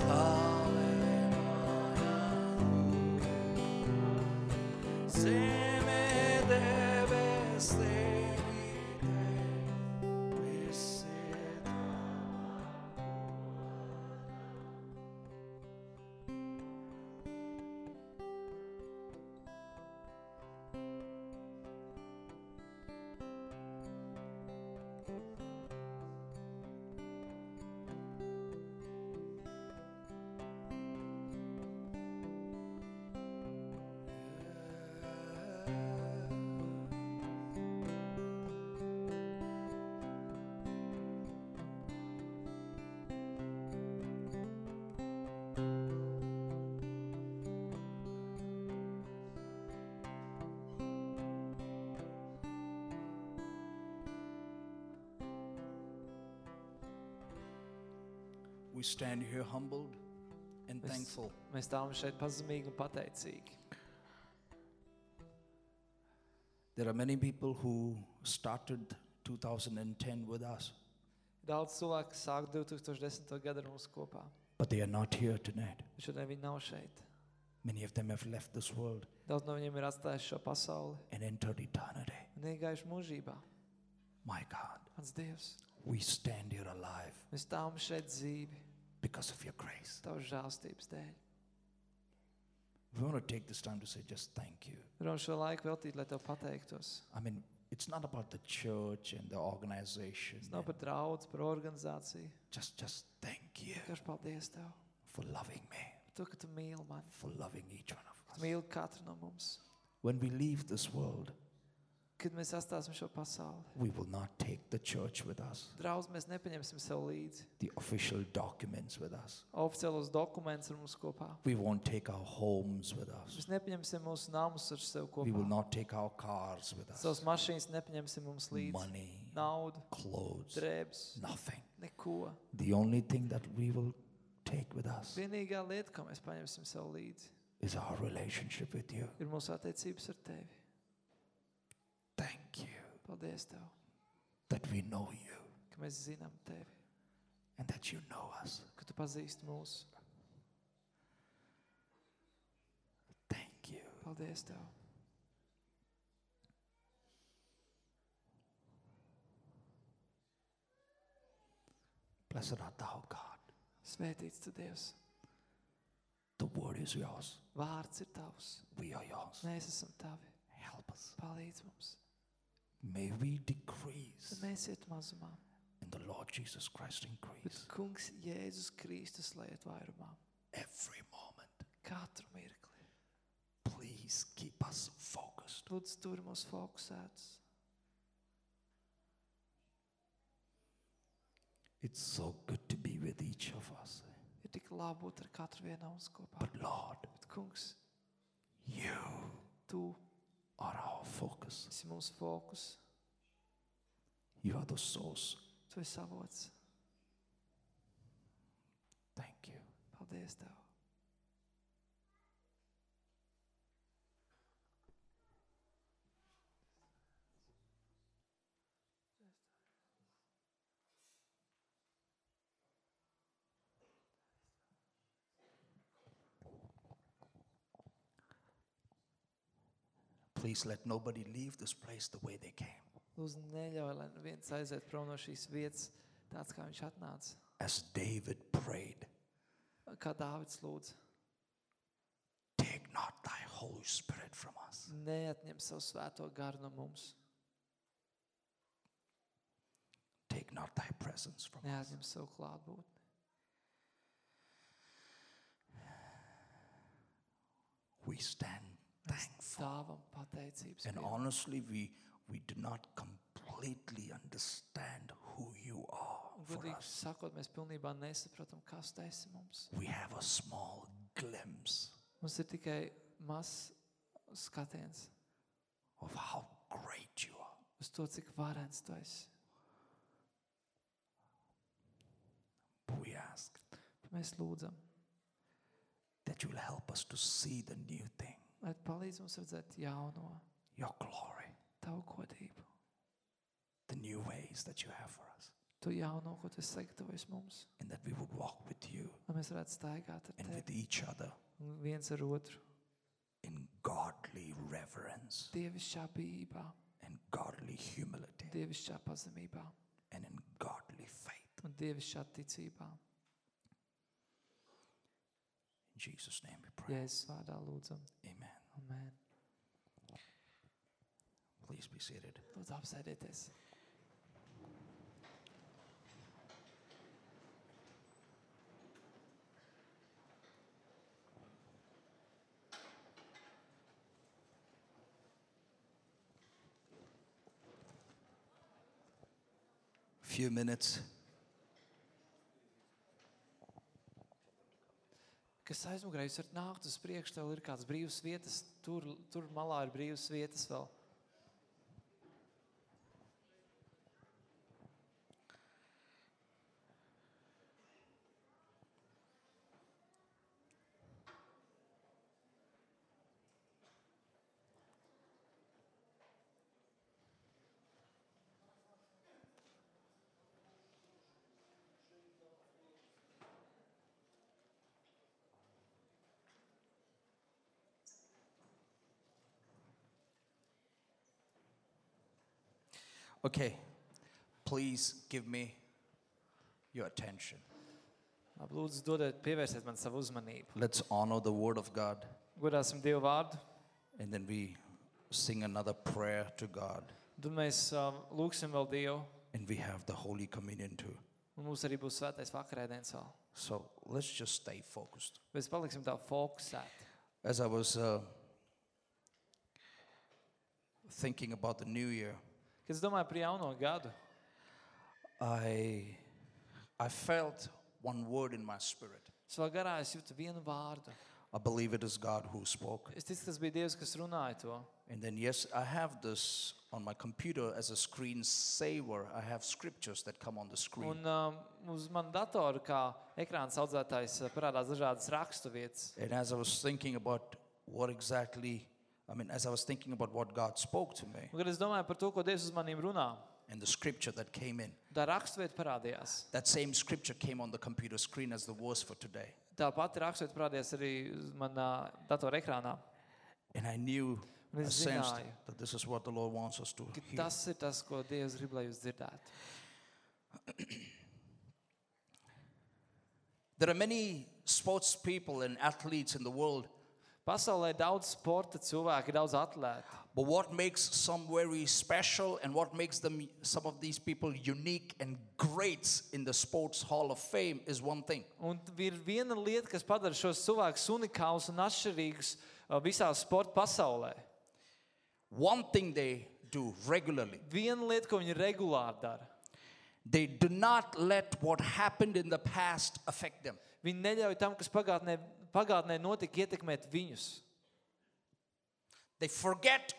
stand here humbled and Mēs- thankful Mēs stāvam šeit pazemīgi un pateicīgi. There are many people who started 2010 with us, Daudz cilvēku sāk 2010. gadu ar mums kopā. but they are not here tonight. Bet šodien viņi nav šeit. Many of them have left this world Daudz no viņiem ir atstājuši šo pasauli and entered eternity. un iegājuši mūžībā. My God, Mans Dievs, we stand here alive mēs stāvam šeit dzīvi, because of your grace. Tavas žēlstības dēļ. We want to take this time to say just thank you. Gribam šo laiku veltīt, lai Tev pateiktos. I mean, it's not about the church and the organization. Tas nav par draudz, par organizāciju. Just, just thank you Vienkārši paldies Tev for loving me, par to, ka Tu mīli mani. for loving each one of Tu us. mīli katru no mums. When we leave this world, Kad mēs atstāsim šo pasauli, we will not take the church with us, draudz mēs nepaņemsim sev līdzi. the official documents with us. Oficiālos dokumentus ar mums kopā. We won't take our homes with us. Mēs nepaņemsim mūsu namus ar sevi We will kopā. not take our cars with Savas us. mašīnas nepaņemsim mums līdzi. Money, Naudu, clothes, drēbes, nothing. neko. The only thing that we will take with us Vienīgā lieta, ko mēs paņemsim sev līdzi, is our relationship with you. ir mūsu attiecības ar Tevi. Thank you Paldies Tev, that we know you ka mēs zinām Tevi, and that you know us. ka Tu pazīsti mūsu. Thank you. Paldies Tev. Blessed art thou, God. Svētīts Tu Dievs. The word is yours. Vārds ir Tavs. We are yours. Mēs esam Tavi. Help us. Palīdz mums. May we decrease Tad mēs iet mazumā. and the Lord Jesus Christ Bet increase Kungs Jēzus Kristus lai iet vairumā. every moment. Katru mirkli. Please keep us focused. Lūdzu, tur mūs fokusēts. It's so good to be with each of us. Ir tik labi būt ar katru vienu no mums kopā. But Lord, Bet, kungs, you tu are our focus. esi mūsu fokus. You are the source. Tu esi avots. Thank you. Paldies Tev. Please let nobody leave this place the way they came. Lūdzu, neļauj, lai viens aiziet prom no šīs vietas tāds, kā viņš atnāca. As David prayed, Kā Dāvids lūdz, take not thy Holy Spirit from us. neatņem savu svēto garu no mums. Take not thy presence from us. Neatņem savu klātbūtni. We stand thankful. Stāvam pateicības. And pilni. honestly, we, we do not completely understand who you are Un for Godīgi us. sakot, mēs pilnībā nesaprotam, kas tu esi mums. We have a small glimpse Mums ir tikai mazs skatiens of how great you are. uz to, cik varens tu esi. But we ask Mēs lūdzam, that you will help us to see the new thing, lai tu palīdz mums redzēt jauno, your glory, tavu godību, the new ways that you have for us, to jauno, ko tu esi sagatavojis mums. and that we would walk with you. Lai mēs varētu staigāt ar and with tevi. each other. Un viens ar otru. in godly reverence. Dievišķā bijībā, and godly humility. Dievišķā pazemībā. And in godly faith. un dievišķā ticībā. In Jesus' name we pray. Jēzus vārdā lūdzam. Amen. Amen. Please be seated. Lūdzu, apsēdieties. Few minutes. Kas aizmugurē jūs varat nākt uz priekšu, tev ir kāds brīvs vietas, tur, tur malā ir brīvs vietas vēl. Okay. please give me your attention. Lūdzu, dodiet, pievērsiet man savu uzmanību. Let's honor the word of God Godāsim Dievu vārdu, and then we sing another prayer to God tad mēs uh, lūgsim vēl Dievu, and we have the Holy Communion too. un mums arī būs svētais vakarēdienas vēl. So let's just stay focused. Mēs paliksim tā fokusēti. As I was uh, thinking about the new year, Kad es domāju par jauno gadu, I, I felt one word in my spirit. savā garā es jūtu vienu vārdu. I believe it is God who spoke. Es ticu, tas bija Dievs, kas runāja to. And then, yes, I have this on my computer as a screen saver. I have scriptures that come on the screen. Un um, uz manu datoru, kā ekrāna audzētājs, uh, parādās dažādas rakstu vietas. And as I was thinking about what exactly, I mean, as I was thinking about what God spoke to me Un, kad es domāju par to, ko Dievs uz maniem runā, and the scripture that came in, tā raksturvieta parādījās. that same scripture came on the computer screen as the verse for today. Tā pati raksturvieta parādījās arī manā datora ekrānā. And I knew, Un es zināju, that this is what the Lord wants us to ka hear. tas ir tas, ko Dievs grib, lai jūs dzirdētu. <clears throat> There are many sports people and athletes in the world, Pasaulē ir daudz sporta cilvēku, ir daudz atlētu. but what makes some very special and what makes them, some of these people, unique and greats in the Sports Hall of Fame is one thing. Un ir viena lieta, kas padara šos cilvēkus unikālus un atšķirīgus uh, visā sporta pasaulē. One thing they do regularly Viena lieta, ko viņi regulāri dara. they do not let what happened in the past affect them. Viņi neļauj tam, kas pagātnē, pagātnē notika, ietekmēt viņus. They forget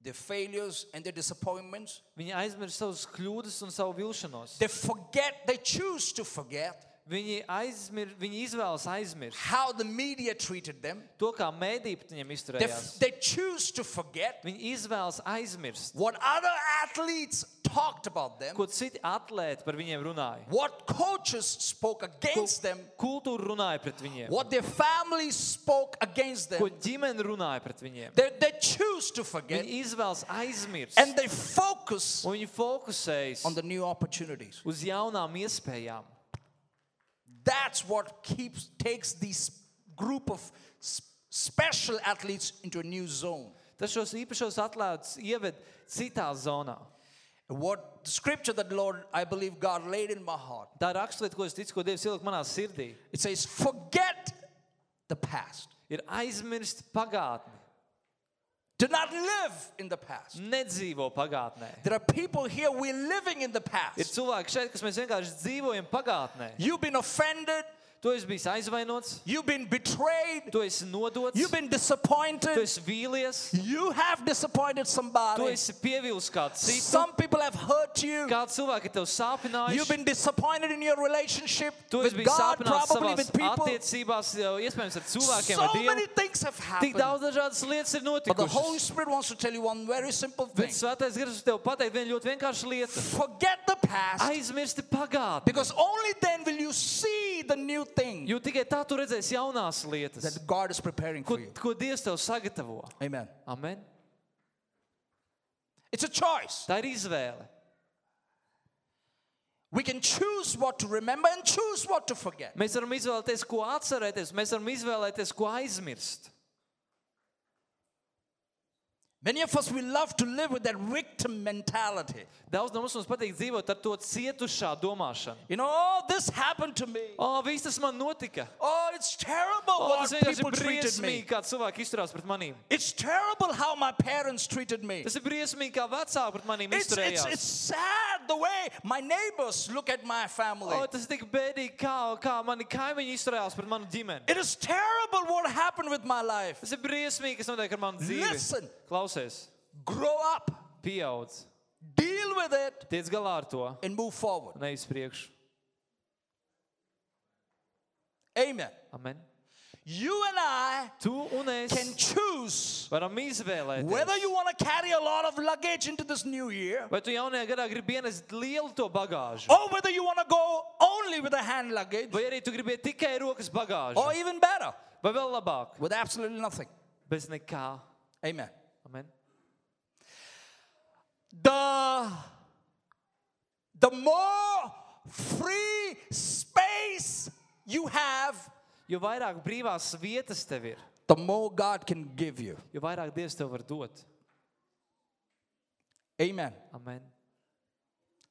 their failures and their disappointments. Viņi aizmirst savus kļūdas un savu vilšanos. They forget, they choose to forget Viņi, aizmir, viņi izvēlas aizmirst how the media treated them. to, kā mēdīte viņiem They, izturējās. they choose to forget Viņi izvēlas aizmirst, what other athletes talked about them, ko citi atlēti par viņiem runāja. what coaches spoke against them, Kultūra runāja pret viņiem, what their families spoke against ko them. ģimene runāja pret viņiem. They, they choose to forget Viņi izvēlas aizmirst, and they focus un viņi fokusējas on the new opportunities. uz jaunām iespējām. That's what keeps takes this group of s- special athletes into a new zone. Tas šos īpašos atlētus ieved citā zonā. What the scripture that Lord, I believe God laid in my heart. Tā ir raksturvieta, ko es ticu, ko Dievs ielika manā sirdī, It says, forget the past. ir aizmirst pagātni. Do not live in the past. Nedzīvo pagātnē. There are people here, we're living in the Ir past. cilvēki šeit, kas mēs vienkārši dzīvojam pagātnē. You've been offended, Tu esi bijis aizvainots, you've been betrayed, tu esi nodots, you've been tu disappointed, esi vīlies, you have disappointed tu somebody. esi pievīlis kādu citu. Some people have hurt you. Kāds cilvēks ir tev sāpinājis? You've been disappointed in your relationship Tu esi with God, probably with people. attiecībās, iespējams, ar cilvēkiem, So ar many things have Tik happened. daudz dažādas lietas ir But the Holy. Spirit wants to tell you one very simple thing. Bet svētais gribas tev pateikt vienu ļoti vienkāršu lietu. Forget the past Aizmirsti pagātni. because only then will you see the new thing Jo tikai tā tu redzēsi jaunās lietas, that God is preparing ko, for you. ko Dievs tev sagatavo. Amen. Amen. It's a choice. Tā ir izvēle. We can choose what to remember and choose what to forget. Mēs varam izvēlēties, ko atcerēties, mēs varam izvēlēties, ko aizmirst. Many of us we love to live with that victim mentality. Daudz no mums mums patīk dzīvot ar to cietušā domāšanu. You know, oh, this happened to me. O, viss tas man notika. Oh, it's terrible O, what tas vienkārši people ir treated me. briesmīgi, kā cilvēki izturās pret manīm. It's terrible how my parents treated me. Tas ir briesmīgi, kā vecāki pret manīm It's, it's, izturējās. it's sad the way my neighbors look at my family. O, tas ir tik bēdīgi, kā, kā mani kaimiņi izturējās pret manu ģimeni. It is terrible what happened with my life. Tas ir briesmīgi, kas notiek ar manu dzīvi. Listen, Klausies, grow up, pieaudz, deal with it, tiec galā ar to and move forward. un ej uz priekšu. Amen. Amen. You and I Tu un es can choose varam izvēlēties. whether you want to carry a lot of luggage into this new year Vai tu jaunajā gadā gribi ienest lielu to bagāžu? or whether you want to go only with a hand luggage Vai arī tu gribi iet tikai rokas bagāžu? or even better Vai vēl labāk? with absolutely nothing. Bez nekā. Amen. Amen. The the more free space you have, Jo vairāk brīvās vietas tev ir, the more God can give you. jo vairāk Dievs tev var dot. Amen. Amen.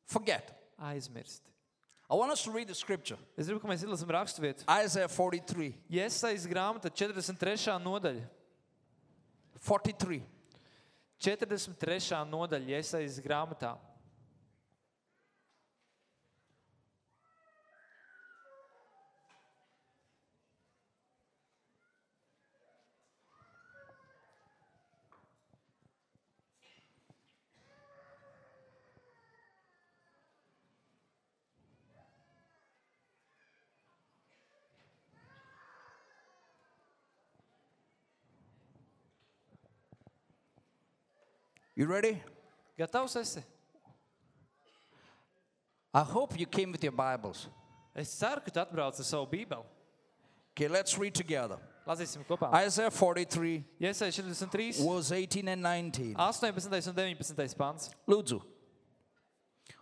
Forget. Aizmirst. I want us to read the scripture. Es gribu, ka mēs izlasām raksturvietu. Isaiah 43. Iesaistīts grāmata 43. nodaļa. 43. 43. nodaļa iesaistīts grāmatā. You ready? Gatavs esi? I hope you came with your Bibles. Es ceru, ka tu atbrauc ar savu bībeli. Okay, let's read together. Lasīsim kopā. Isaiah 43, Iesaistīts 43, verse 18 and 19. 18 un 19 pants. Lūdzu.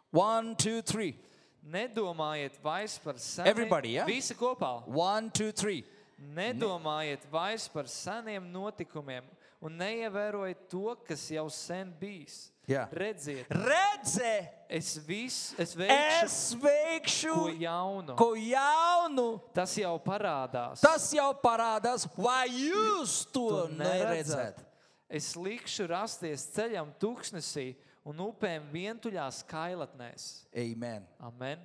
One, two, three. Nedomājiet vairs par seniem. Everybody, yeah? Visi kopā. One, two, three. Nedomājiet vairs par seniem notikumiem un neievērojiet to, kas jau sen bijis. Jā. Redziet, Redze, es visu, es veikšu es veikšu ko jaunu. ko jaunu. Tas jau parādās. Tas jau parādās, vai jūs To neredzat? Es likšu rasties ceļam tūkstnesī un upēm vientuļās kailatnēs. Amen. Amen.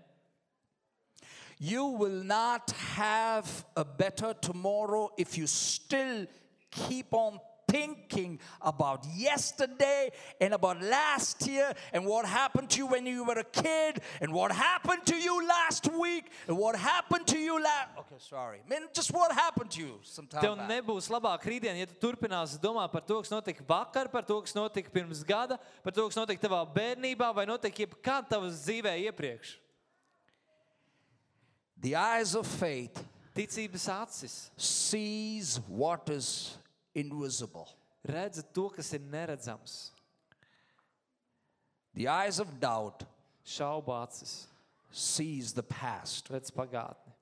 You will not have a better tomorrow if you still keep on thinking about yesterday and about last year and what happened to you when you were a kid and what happened to you last week and what happened to you last okay sorry man just what happened to you sometime Tev back. nebūs labāk rītdien, ja tu turpināsi domāt par to, kas notika vakar, par to, kas notika pirms gada, par to, kas notika tavā bērnībā vai notika jebkad tavas dzīvē iepriekš. the eyes of faith Ticības acis sees what is invisible redz to, kas ir neredzams. the eyes of doubt Šaubu acis sees the past redz pagātni.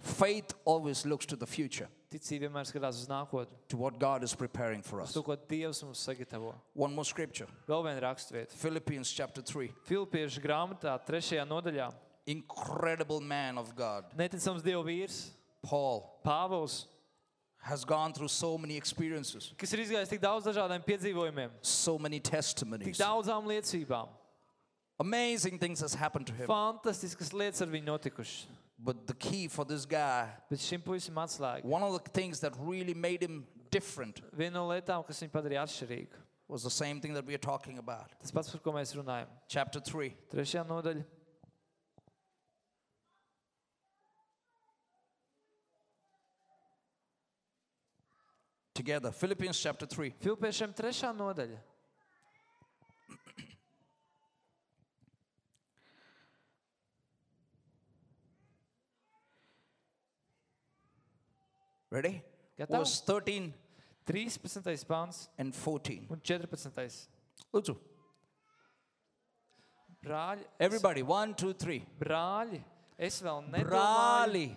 faith always looks to the future Ticība vienmēr skatās uz nākotni. to what God is preparing for Uz us to, ko Dievs mums sagatavo. one more scripture Vēl viena raksturvieta. Philippians chapter 3 Filipiešu grāmatā, trešajā nodaļā. incredible man of God Neticams Dieva vīrs, Paul Pāvils, has gone through so many experiences kas ir izgājis tik daudz dažādiem piedzīvojumiem, so many tik testimonies daudzām liecībām. amazing things has happened to him Fantastiskas lietas ar viņu notikušas. but the key for this guy Bet šim puisim atslēga. one of the things that really made him different Viena no lietām, kas viņu padarīja atšķirīgu, was the same thing that we are talking about tas pats, par ko mēs runājam. chapter 3 Trešajā nodaļā. Together Philippians chapter 3 Filipiešiem trešā nodaļa. ready Gatav? verse 13 13. pāns and 14 un 14. Lūdzu. Brāļi, everybody one two three brāļi, es vēl nedomāju, brāli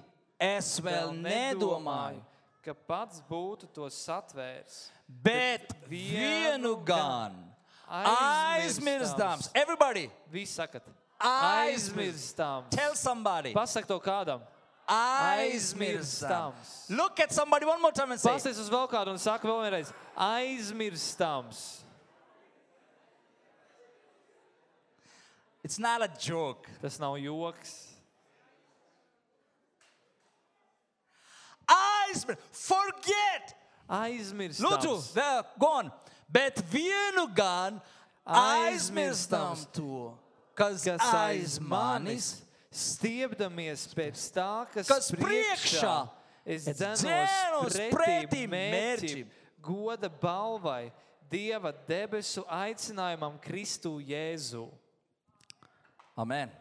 es vēl nedomāju ka pats būtu to satvērs. bet vienu vienu gan Aizmirstams. aizmirstams everybody Visi sakat, Aizmirst- aizmirstams. tell somebody Pasak to kādam. aizmirstams look at somebody one more time and say Pasties uz vēl kādu un saka vēl vienreiz. Aizmirstams. it's not a joke Tas nav joks. Aizmirst forget Aizmirstams. Lūdzu, there, go on. Bet vienu gan aizmirstam to, kas kas aiz manis stiepdamies pēc tā, kas, Kas priekšā, es dzenos pretī mērķim. goda balvai, Dieva debesu aicinājumam Kristu Jēzu. Amen.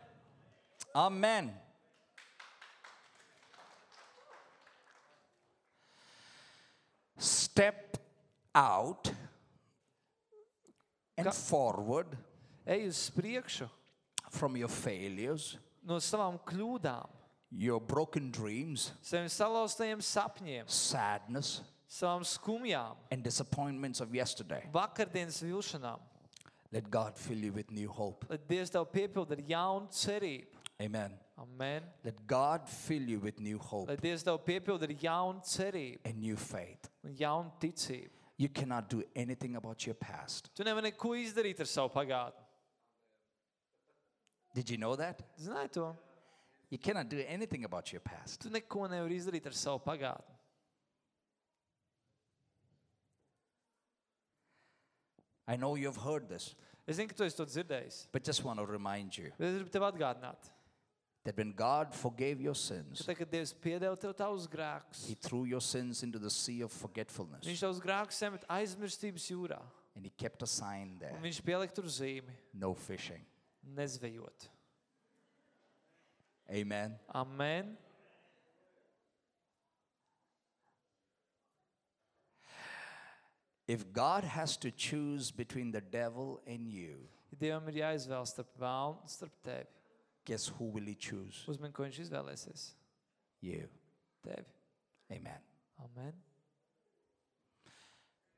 Amen. Step out and forward Ej uz priekšu from your failures, no savām kļūdām, your broken dreams, saviem salauztajiem sapņiem, sadness, savām skumjām, and disappointments of yesterday. vakardienas vilšanām. Let God fill you with new hope. Lai Dievs tev piepilda ar jaunu cerību. Amen. Amen. Let God fill you with new hope Lai Dievs tev piepilda ar jaunu cerību and new faith. Un jaunu ticību. You cannot do anything about your past. Tu nevari neko izdarīt ar savu pagātni. Did you know that? Zināji to? You cannot do anything about your past. Tu neko nevari izdarīt ar savu pagātni. I know you've heard this, Es zinu, ka tu esi to dzirdējis. but just want to remind you Bet es gribu tev atgādināt, that when God forgave your sins, tad, kad Dievs piedeva tev tavus grēkus, He threw your sins into the sea of forgetfulness Viņš tavus grēkus iemet aizmirstības jūrā. and He kept a sign Un there viņš pielika tur zīmi, no fishing. nezvejot. Amen. Amen. If God has to choose between the devil and you, Dievam ir jāizvēlas starp un starp tevi. Guess who will He choose? Uzmini, ko viņš izvēlēsies. You. Tevi. Amen. Amen.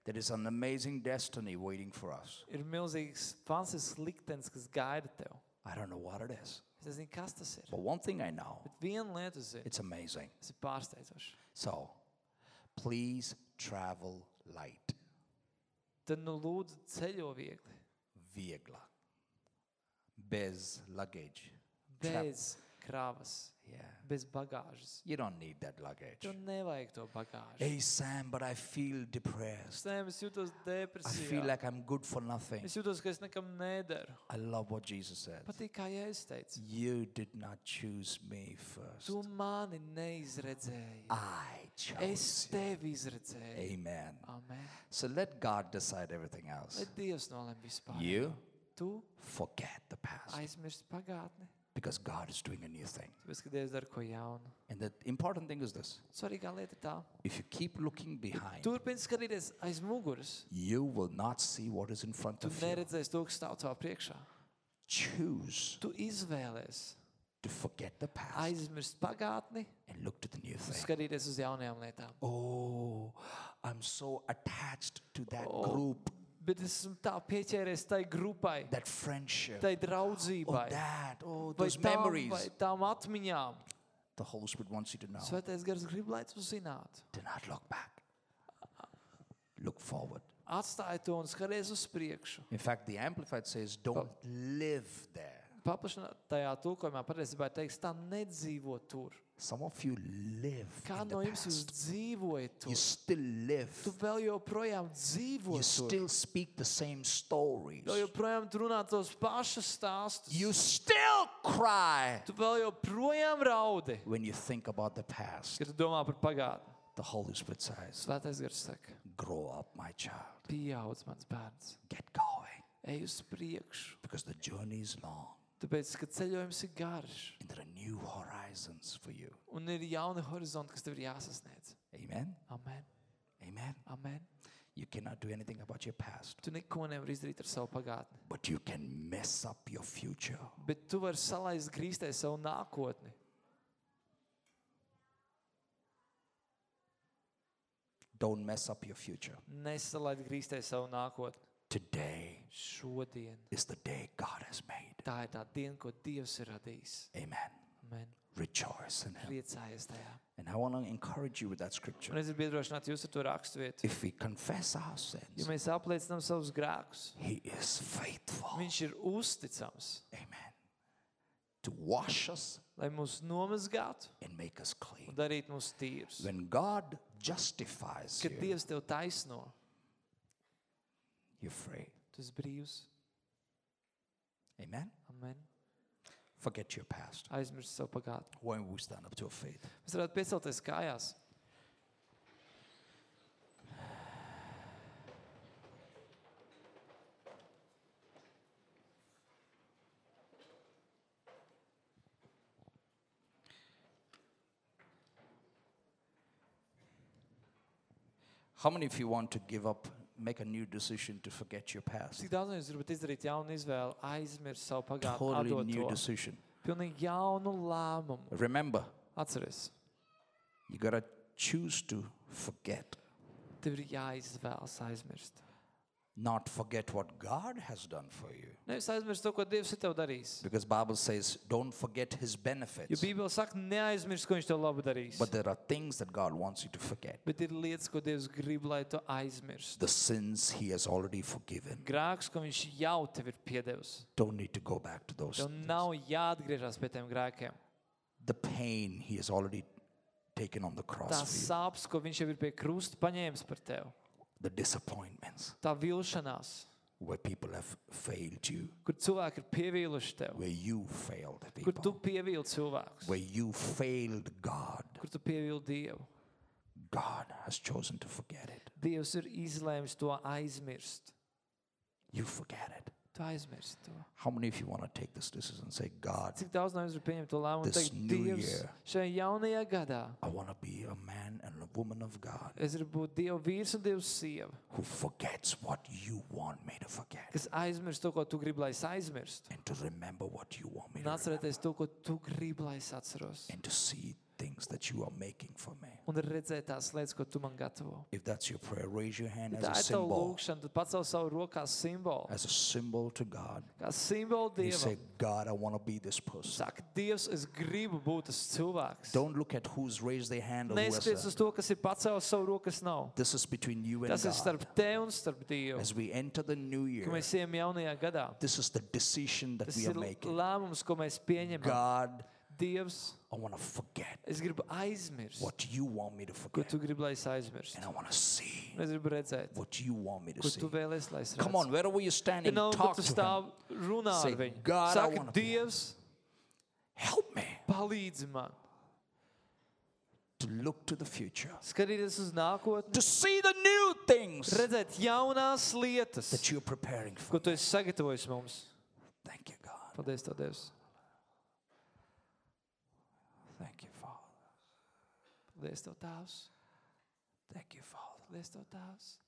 There is an amazing destiny waiting for us. Ir milzīgs, fantastisks liktenis, kas gaida tev. I don't know what it is, Es nezinu, kas tas ir. but one thing I know Bet viena lieta zinu, it's amazing. tas ir pārsteidzoši. So, please travel light. Tad nu lūdzu ceļo viegli, Viegla. Bez luggage. Tra- bez kravas, Yeah. bez bagāžas. You don't need that luggage. Tev nevajag to bagāžu. Hey, Sam, but I feel Es depressed. nezinu, es jūtos I feel depresijā. like I'm good for nothing. Es jūtos, ka es nekam nederu. I love what Jesus said. Patīk, kā Jēzus teica. You did not choose me first. Tu mani neizredzēji. I Es chose you. tevi izredzēju. Amen. Amen. So let God decide everything Lai else. Dievs nolem vispār. You Tu forget the past aizmirsti pagātni. Because God is doing a new thing. Tāpēc, ka Dievs dara ko jaunu. And the important thing is this Svarīgā lieta ir tā. if you keep looking behind, Turpini skatīties aiz muguras. you will not see what is in front of you. neredzēsi to, kas stāv tavā priekšā. Choose to forget the past aizmirst pagātni and look to the new thing. skatīties uz jaunajām lietām. Oh, I'm so attached to that Oh. group, Bet esmu tā pieķēries tai grupai, that friendship. tai Oh, draudzībai, that, oh, vai those tām, vai memories. tām atmiņām. The Holy Spirit wants you to know. Svētais gars grib, lai tu zinātu. Do not look back. Look forward. Atstāj to un skaties uz priekšu. In fact, the Amplified says, don't live there. Paplašinātajā tulkojumā patiesībā teiks, tā nedzīvo tur. Some of you live Kā in no the jums jūs past. dzīvojat You tur? still live. Tu vēl joprojām dzīvo You tur. still speak the same stories. Vēl joprojām tu runā tos pašus stāstus. You still cry Tu vēl joprojām raudi, when you think about the past. kad tu domā par pagātni. The Holy Spirit says, Svētais gars saka, grow up, my child. pieaudz mans bērns, Get going. ej uz priekšu. Because the journey is long. Tāpēc, ka ceļojums ir garš And there are new horizons for you. un ir jauni horizonti, kas tev ir jāsasniedz. Amen. Amen. Amen. Amen. You cannot do anything about your past, Tu neko nevari izdarīt ar savu pagātni, but you can mess up your future. bet tu vari salaist grīstē savu nākotni. Don't mess up your future. Nesalaid grīstē savu nākotni. Today Šodien is the day God has made. tā ir tā diena, ko Dievs ir radījis. Amen. Amen. Rejoice in Him. Priecājies tajā. And I want to encourage you with that scripture. Un es gribu iedrošināt jūs ar to raksturvietu. If we confess our Ja sins, mēs apliecinām savus grēkus, He is faithful. Viņš ir uzticams, Amen. To wash us lai mūs nomazgātu and make us un clean. darītu mūs tīrus. When God justifies Kad you, Dievs tev taisno, you're free. tu esi brīvs. Amen. Amen. Forget your past. Aizmirst savu pagātni. When we stand up to our faith. Mēs varētu piecelties kājās. How many of you want to give up make a new decision to forget your past. Cik daudz no jūs gribat izdarīt jaunu izvēli, aizmirst savu pagātni, Totally atdot new to? decision. Pilnīgi jaunu lēmumu. Remember, Atceries, you got to choose to forget, tev ir jāizvēlas aizmirst. Not forget what God has done for you. Nevis aizmirst to, ko Dievs ir tev darījis. Because Bible says, don't forget his Jo benefits. Bībele saka, neaizmirst, ko viņš tev labu darīs. But there are things that God wants you to forget. Bet ir lietas, ko Dievs grib, lai tu aizmirst. The sins he has already forgiven. Grēks, ko viņš jau tev ir piedevis. Don't need to go back to those. Tev things. nav jāatgriežas pie tiem grēkiem. The pain he has already taken on the cross you. sāpes, ko viņš jau ir pie krusta paņēmis par tevi. The disappointments Tā vilšanās, where people have failed you, kur cilvēki ir pievīluši tevi, where you failed kur tu people, pievīli cilvēkus, where you failed God. kur tu pievīli Dievu. God has chosen to forget it. Dievs ir izlēmis to aizmirst. You forget it. Tu aizmirsti to. How many of you want to take this decision and say, God, Cik daudz no jums ir pieņemt to lēmumu un This teikt, new Dievs, year. šajā jaunajā gadā I want to be a man and a woman of God es gribu būt Dieva vīrs un Dieva sieva, who forgets what you want me to forget kas aizmirst to, ko tu gribi, lai es aizmirstu. and to remember what you want me Un to remember atcerēties to, ko tu gribi, lai es atceros. and to see things that you are making for me. Un redzēt tās lietas, ko tu man gatavo. If that's your prayer, raise your hand Ja as tā a ir tava symbol, lūkšana, tad pacel savu roku kā simbolu. as a symbol to God. Kā simbolu You say, Dievam. God, I want to be this person. Saka, Dievs, es gribu būt tas cilvēks. Don't look at who's raised their hand or who has Neskaties uz a- to, kas ir pacēlis savu roku, kas nav. This is between you and Tas ir God. starp tevi un starp Dievu. As we enter the new Kad year, mēs ejam jaunajā gadā, this is the decision that tas we ir are making. lēmums, ko mēs pieņemam. God, Dievs, I want to forget es gribu aizmirst, what do you want me to ko forget. tu gribi, lai es aizmirstu. And I want to see Es gribu redzēt, what you want me to ko see. tu vēlies, lai es redzu. Come on, wherever you're standing, Vienalga, talk to Him. runā Say, ar viņu. "God, Saka, Dievs, Help me palīdzi man. to look to the future, Skatīties uz nākotni, to see the new things redzēt jaunās lietas, that you're preparing for. ko tu esi sagatavojis mums. Thank you, God. Paldies, Tev, Dievs. Listotaus. Thank you, Father. Listotaus.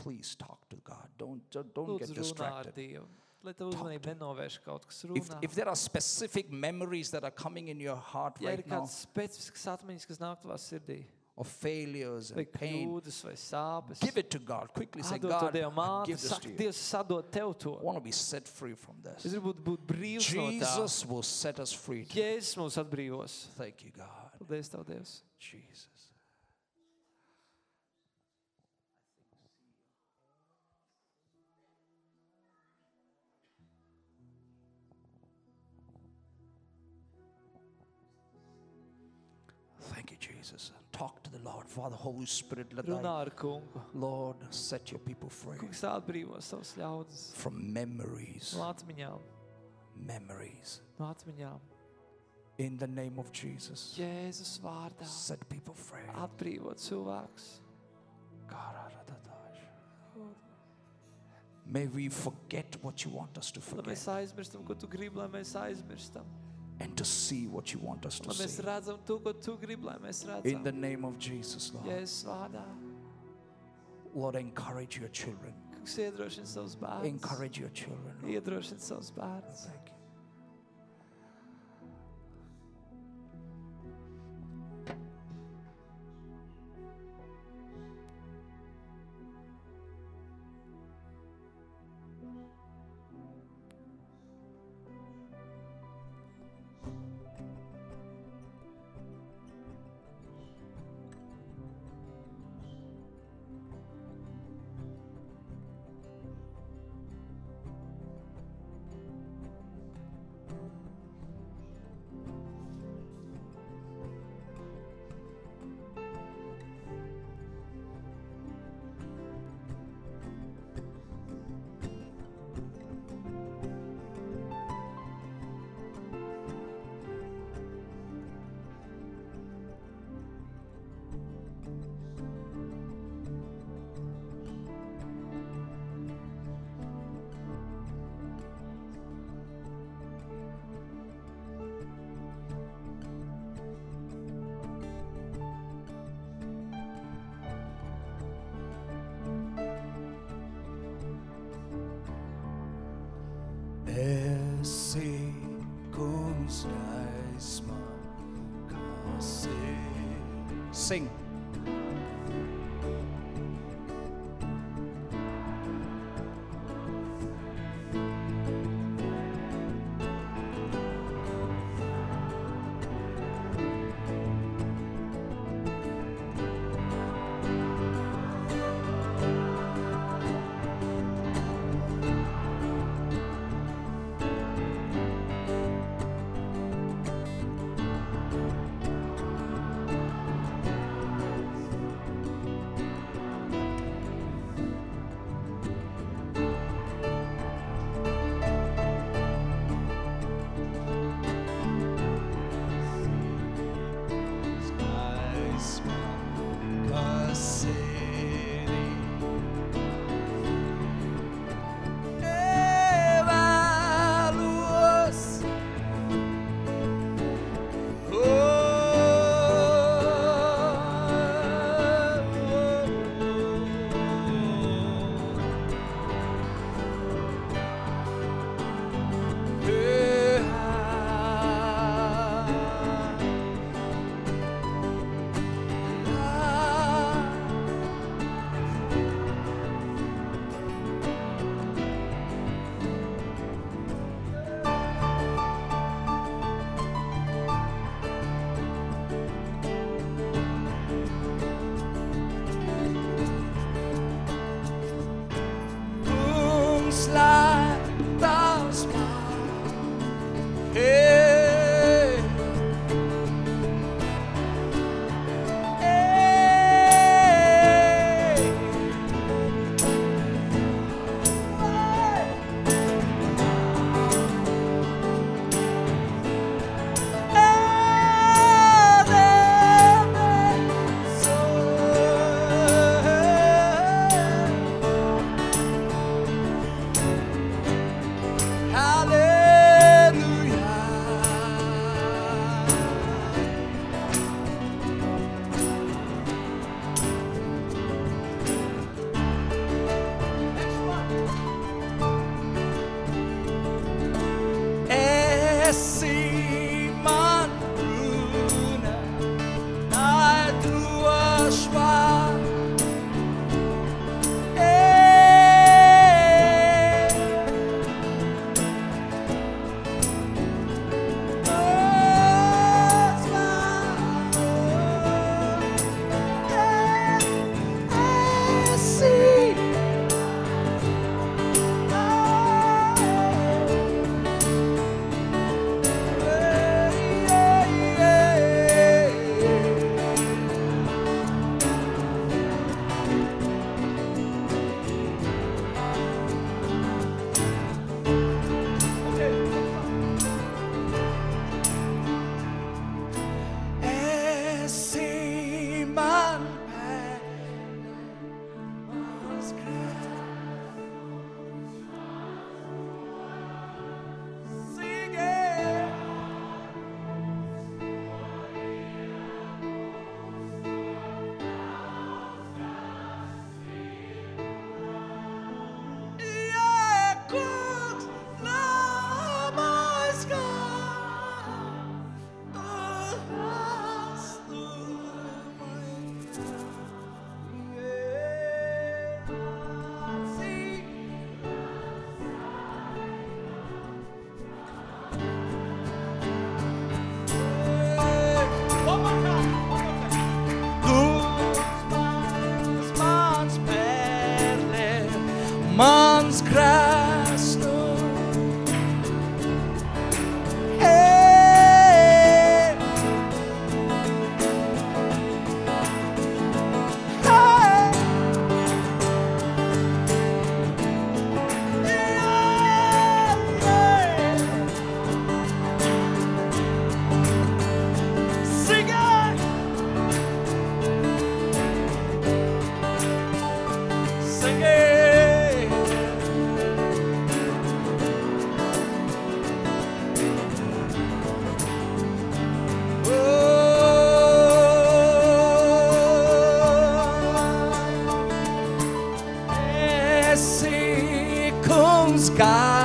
please talk to God. Don't, don't get distracted. Dievu. Lai tev uzmanība nenovērš kaut kas If, runā. if there are specific memories that are coming in your heart Ja ir right now kāds specifisks atmiņas, kas nāk tavā sirdī, of failures vai and pain, kļūdas, vai sāpes, give it to God. Quickly say, atdod to God, Dievam I māte, give this to saka, you. Dievs, es atdodu Tev to. I want to be set free from Es this. gribu būt, būt brīvs no tā. Jesus will set us free. Jēzus mūs atbrīvos. Thank you, God. Paldies, Tev, Dievs. Jesus. Jesus. Talk to the Lord. Father, Holy Spirit, let Runā ar kungu. Lord set your people free Kungs atbrīvos savus ļaudis from memories. no atmiņām. Memories. No atmiņām. In the name of Jesus. Jēzus vārdā. Set people free. Cilvēkus. May we forget what you want us to Lai forget mēs aizmirstam, ko tu gribi, lai mēs aizmirstam and to see what you want us to see. In the name of Jesus, Lord. Yes, Father. Lord, encourage your children. Encourage your children. Lord. Thank you. buscar.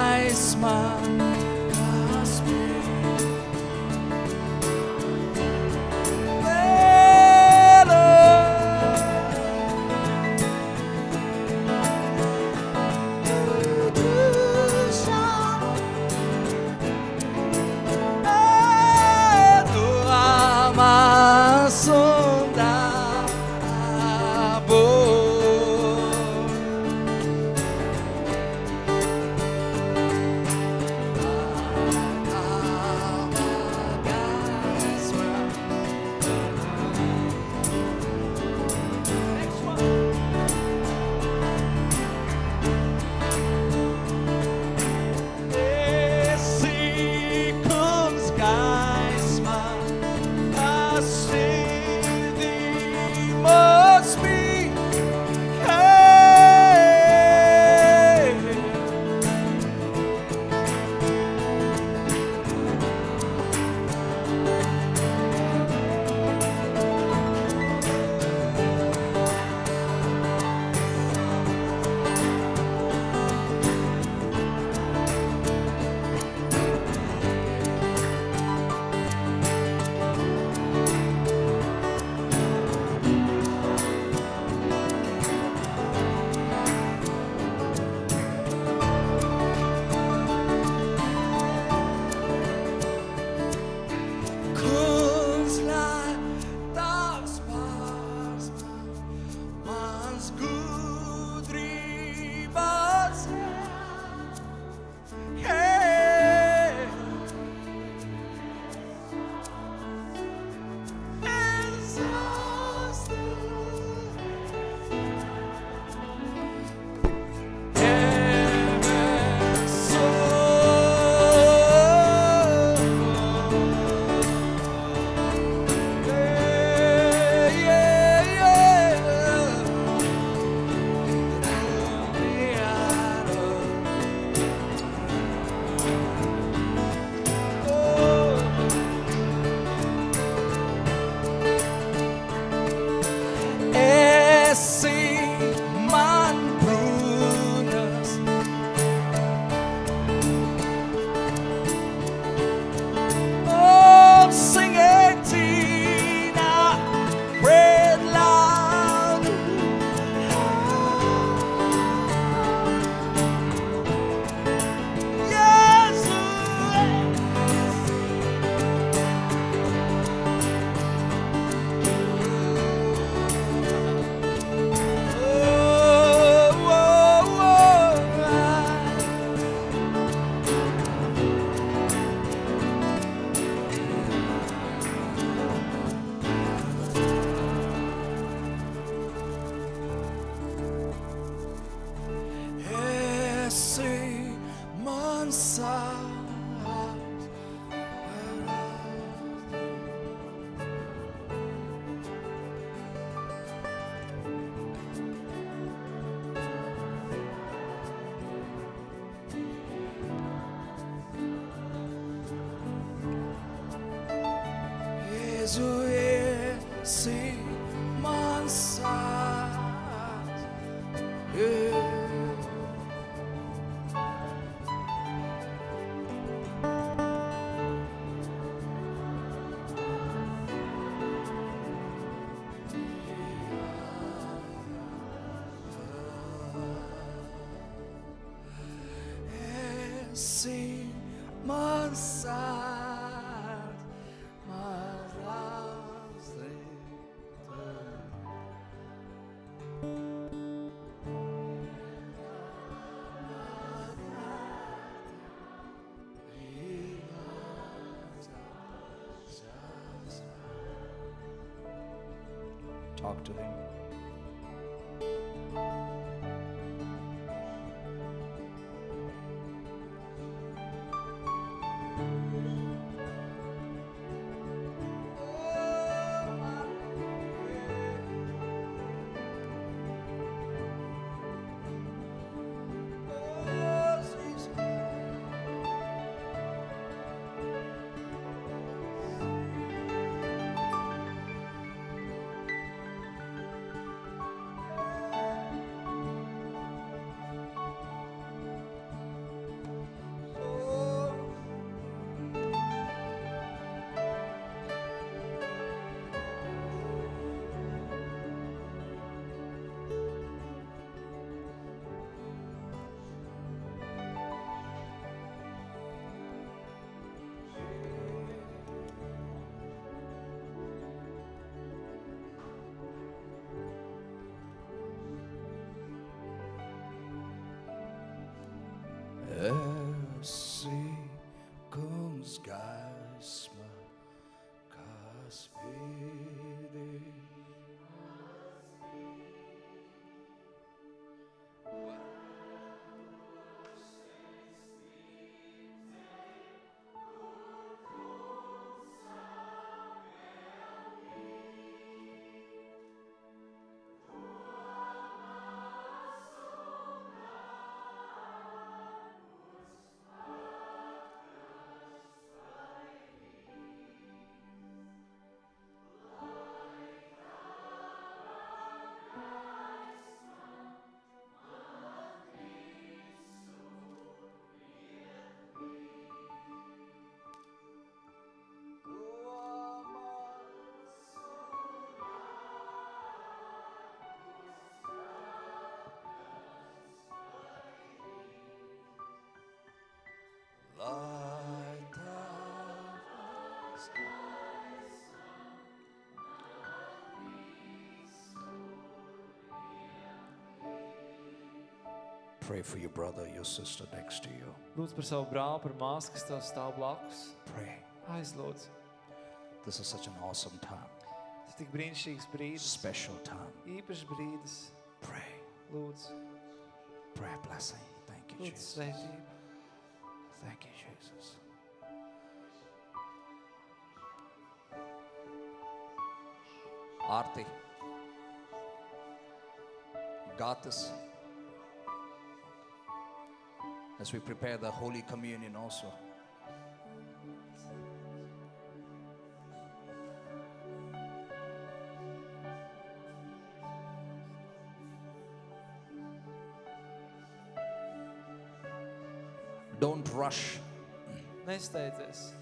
Jesus, sim. To him. Yeah. Pray for your brother, your sister next to you. Lūdzu par savu brāli, par māsu, kas tev stāv blakus. Pray. Aizlūdz. This is such an awesome time, Tas tik brīnišķīgs brīdis. special time. Īpašs brīdis. Pray. Lūdzu, Prayer blessing. Thank you, lūdzu Jesus. svētību. Arti. Got this. As we prepare the Holy Communion also. Don't rush. Nesteidzies.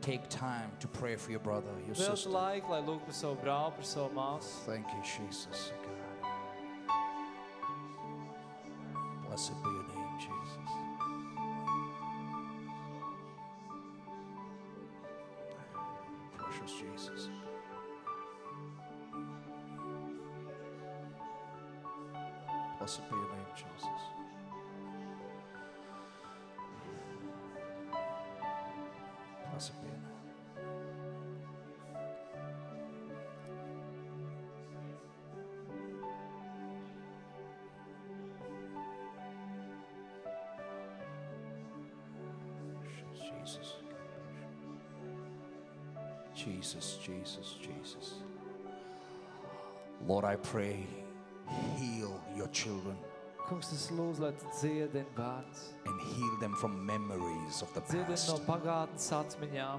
Take time to pray for your brother, your sister. laiku, lai lūgtu par savu brāli, par savu māsu. Thank you, Jesus. Pray, heal your children Kungs, es lūdzu, lai tu dziedini bērns. and heal them from memories of the Dziedini past. no pagātnes atmiņām.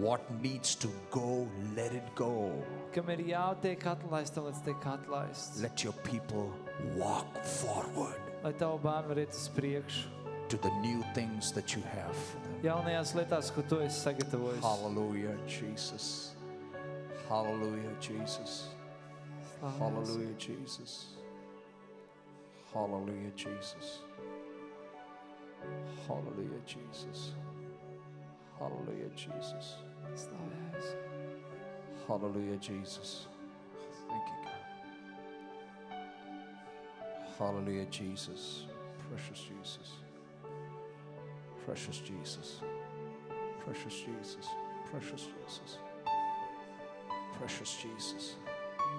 What needs to go, let it go. Kam ir jātiek atlaistam, lai tas tiek atlaists. Let your people walk forward Lai tavu bērnu var iet uz priekšu. to the new things that you have. for them. Jaunajās lietās, ko tu esi sagatavojis. Hallelujah, Jesus. Hallelujah, Jesus. Hallelujah, Jesus. Hallelujah, Jesus. Hallelujah, Jesus. Hallelujah, Jesus. Hallelujah, Jesus. Thank you, God. Hallelujah, Jesus. Precious Jesus. Precious Jesus. Precious Jesus. Precious Jesus. Precious Jesus.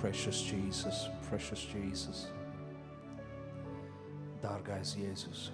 Precious Jesus, precious Jesus. Dārgais Jēzus,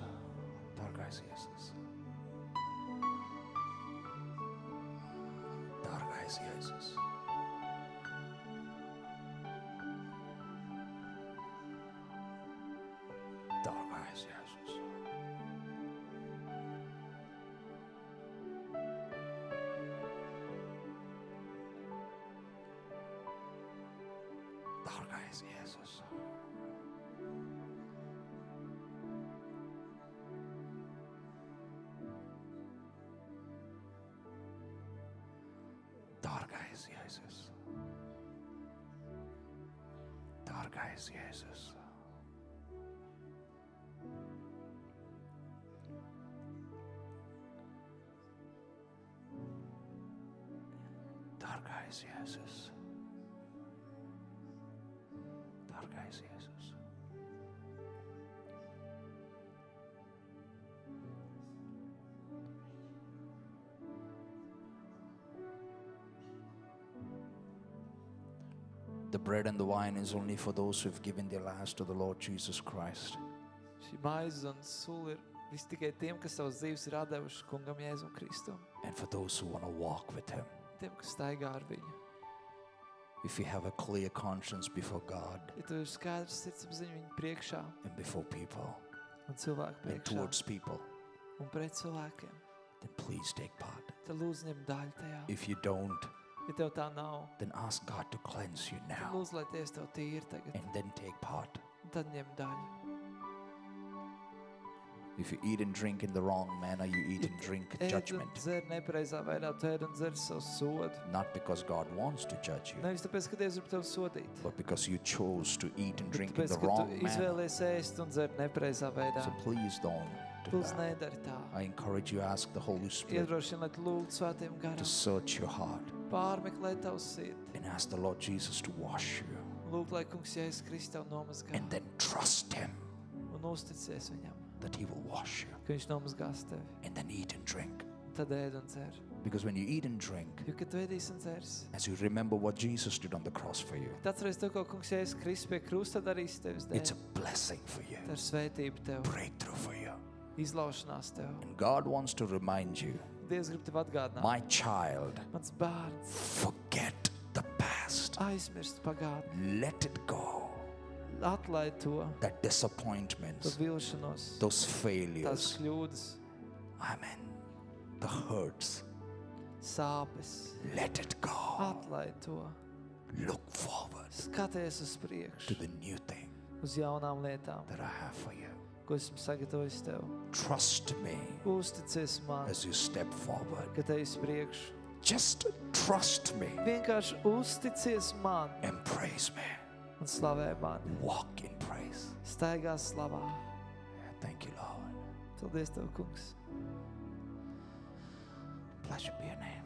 Dārgais Jēzus. The bread and the wine is only for those who have given their lives to the Lord Jesus Christ. Šī maize un sula ir viss tikai tiem, kas savas dzīves ir devuši kungam Jēzum Kristum. and for those who want to walk with Him. Tiem, kas staigā ar viņu. If you have a clear conscience before God Ja tu ir skaidrs sirdsapziņa viņu priekšā and before people un cilvēku and priekšā towards people, un pret cilvēkiem, then please take part. tad lūdzu ņem daļu tajā. If you don't, Ja tev tā nav, then ask God to cleanse you tad now lūdzu, lai Dievs tev tīri tagad, and then take part. un tad ņem daļu. If you eat and drink in the wrong manner, you eat and drink judgment. dzer nepareizā veidā, tu ēd un dzer savu sodu. Not because God wants to judge you, Nevis tāpēc, ka Dievs grib tevi sodīt. but because you chose to eat and drink in tāpēc, the ka tu wrong manner. izvēlies ēst un dzert nepareizā veidā. So please don't do Lūdzu, that. nedari tā. I encourage you, ask the Holy Spirit Iedrošina, lai tu lūgtu svētiem to garam. search your heart Pārmeklē tavu sirdi. and ask the Lord Jesus to wash you. Lūk, lai kungs Jēzus Kristus tev nomazgā. and then trust him Un uzticies viņam, that he will wash you. Ka viņš nomazgās tevi. and then eat and drink. Tad ēd un dzer. because when you eat and drink Jo, kad tu ēdīsi un dzers, as you remember what jesus did on the cross for you tad atceries to, ko kungs Jēzus Kristus pie krusta darīs tevis it's a blessing for you. Tā ir svētība tev, breakthrough for you. Izlaušanās tev. and god wants to remind you Dievs grib tev atgādināt. my child Mans bērns, forget the past. Aizmirst pagātni, let it go to, that disappointments those failures kļūdas, amen the hurts sāpes. let it go Atlaid to, look forward skaties uz to the new thing uz jaunām lietām, that i have for you ko esmu sagatavojis tev. trust me Uzticies man, as you step forward. ka te esi priekšu. Just trust me Vienkārši uzticies man and praise me. Slava je, Pane. Walk in praise. Stega ah. slava. Thank you, Lord. Till this, though, Kungs. Blessed be your name.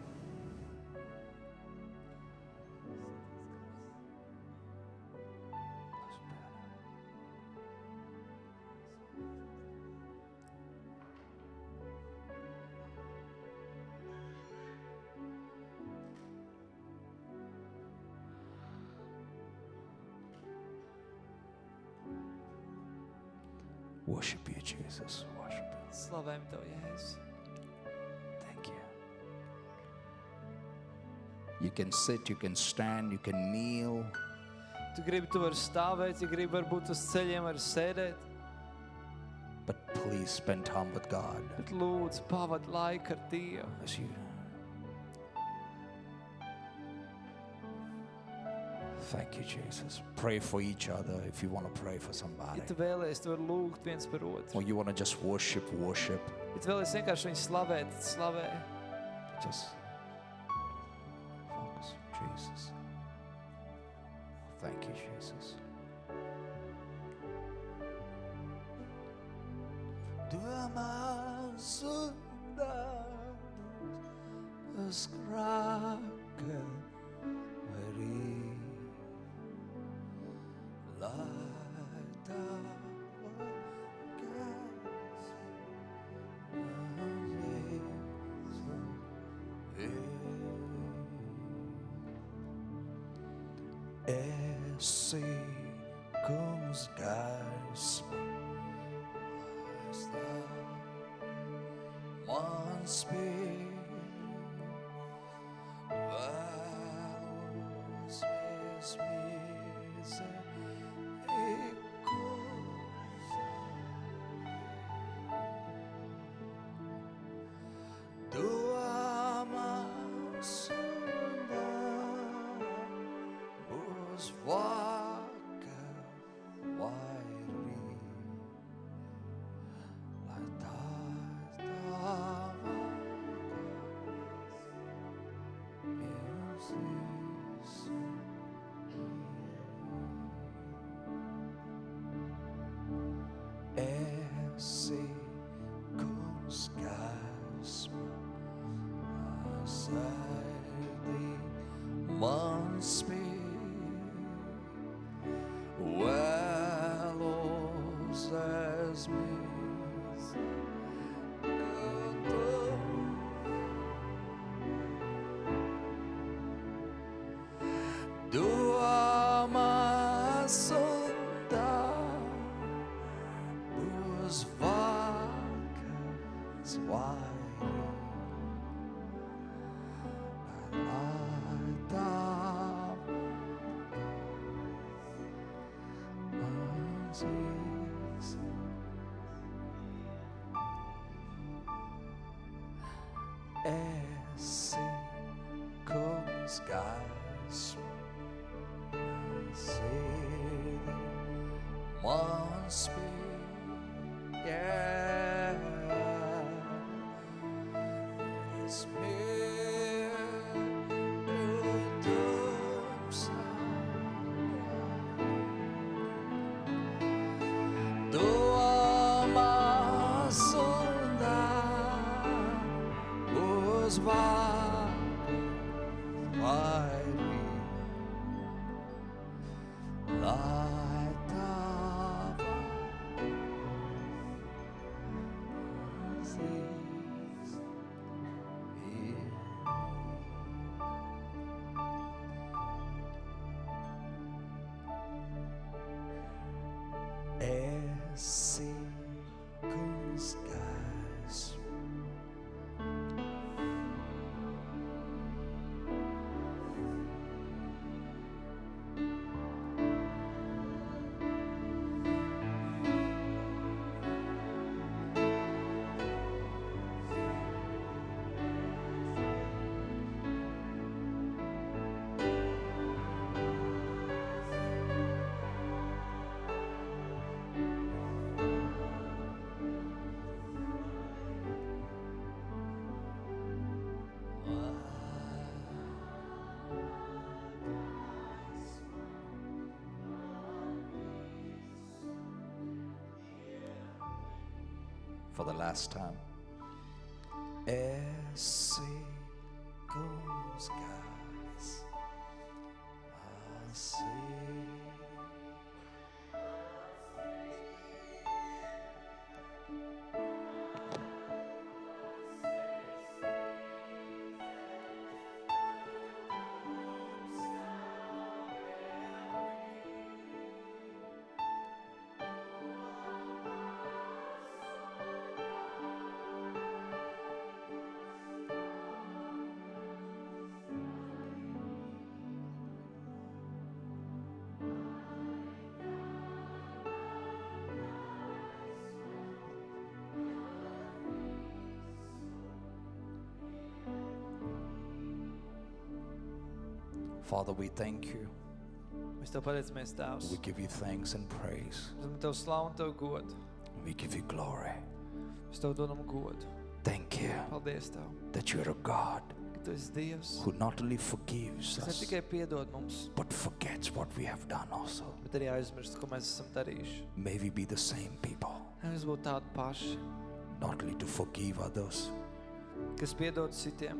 Jesus. Worship you. Slavējam Tev, Jēzus. Thank you. You can sit, you can stand, you can kneel. Tu gribi, tu vari stāvēt, ja gribi, varbūt uz ceļiem var sēdēt. But please spend time with God Bet lūdzu, pavad laiku ar Dievu. as you. Thank you, Jesus. Pray for each other if you want to pray for somebody. Ja tu vēlēsies, tu vari lūgt viens par otru. Or you want to just worship, worship. Ja tu vēlēsies vienkārši viņu slavēt, slavē. Just focus, on Jesus. Thank you, Jesus. Du är masunda skrake meri For the last time. Kungs Father, we thank you. Mēs tev pateicamies, Tēvs. We give you thanks and praise. Mēs tev slavu un tev godu. We give you glory. Mēs tev dodam godu. Thank you Paldies tev, that you're a God tu esi Dievs. who not only forgives us, tikai piedod mums, but forgets what we have done also. bet arī aizmirst, ko mēs esam darījuši. May we be the same people, Lai Mēs būtu tādi paši, not only to forgive others, kas piedod citiem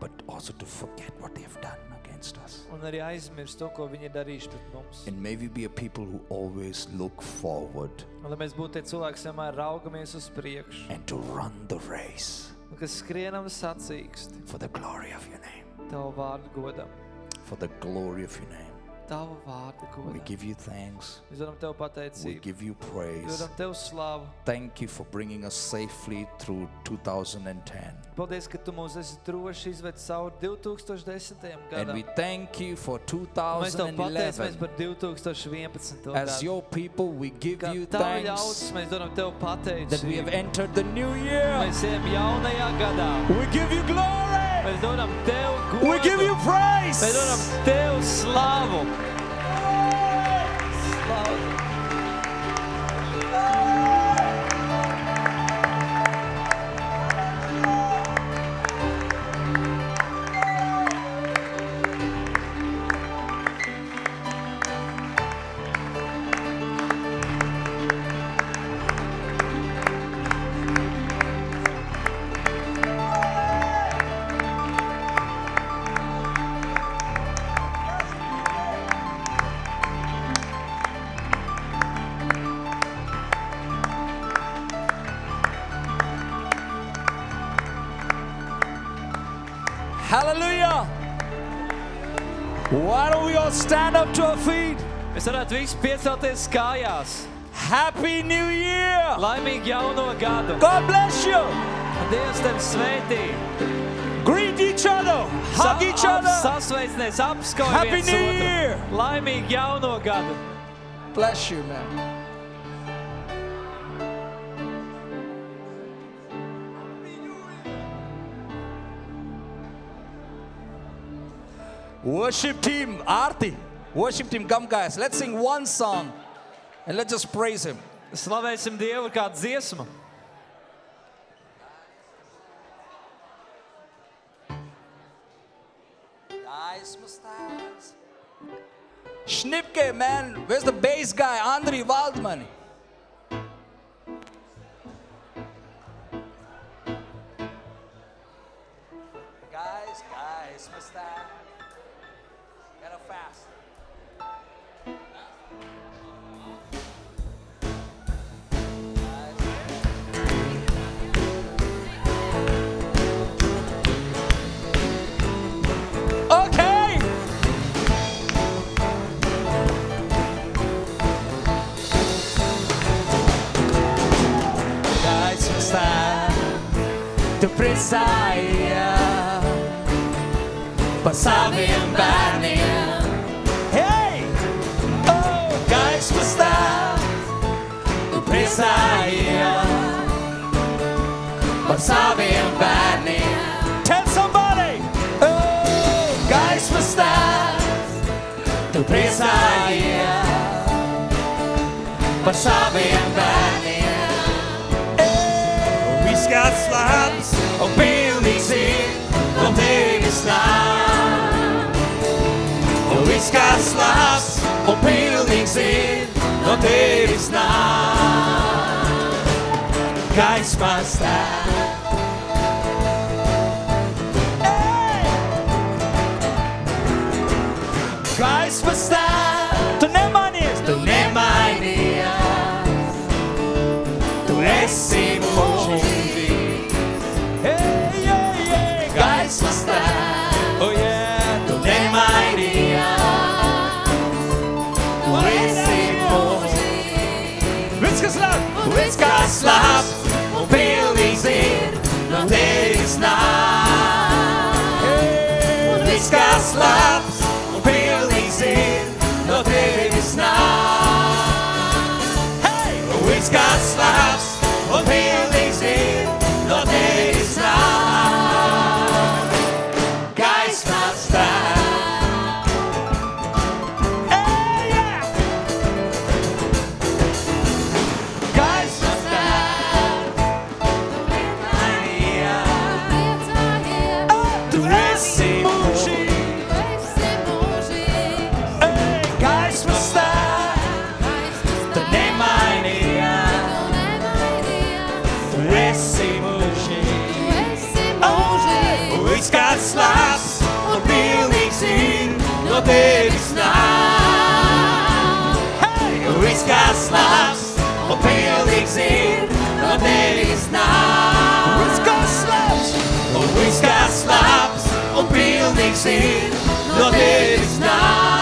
but also to forget what they have done against us. un arī aizmirst to, ko viņi ir pret mums. And may we be a people who always look forward Un lai mēs būtu tie cilvēki, kas vienmēr raugamies uz priekšu, and to run the race un kas skrienam sacīksti for the glory of your name. Tavu vārdu godam. For the glory of your name. Tavu vārdu We give you thanks. Mēs dodam Tev We give you Mēs praise. Tev slavu. Thank you for bringing us safely through 2010. Paldies, ka Tu mūs esi droši cauri 2010. And we thank you for Mēs Tev pateicamies 2011. par 2011. As your people, we give Kā you thanks mēs dodam Tev that we have entered the new year. Mēs ejam jaunajā gadā. We give you glory. Mēs dodam Tev we give you praise. Deus slavu. Mēs varētu visi piecelties kājās. Happy New Year. Laimīgu jauno gadu. God bless you. Dievs tevi svētī. Greet each other. Hug each other. Sasveicinies, apskauj Happy viens New otru. Year. Laimīgu jauno gadu. Bless you, man. Worship team, Arti. Worship team, come guys. Let's sing one song and let's just praise him. Slavēsim Dievu kādu dziesmu. Schnipke, man. Where's the bass guy? Andriy Waldman. Guys, guys, mustache. Priecāja par saviem bērniem. Hei! Oh, gaisma stāv, tu priecāja par saviem bērniem. Tell somebody! Oh, gaisma stāv, tu labs opeel ik zie, want ik is naam. O is kas las, opeel ik zie, want ik is was daar. Christ was that labs. Viss, kas labs un pilnīgs ir no tevis nāk. Un viss, kas labs slaps! Whisker slaps! Og whisker slaps! Og pilning sin, når det er snaps!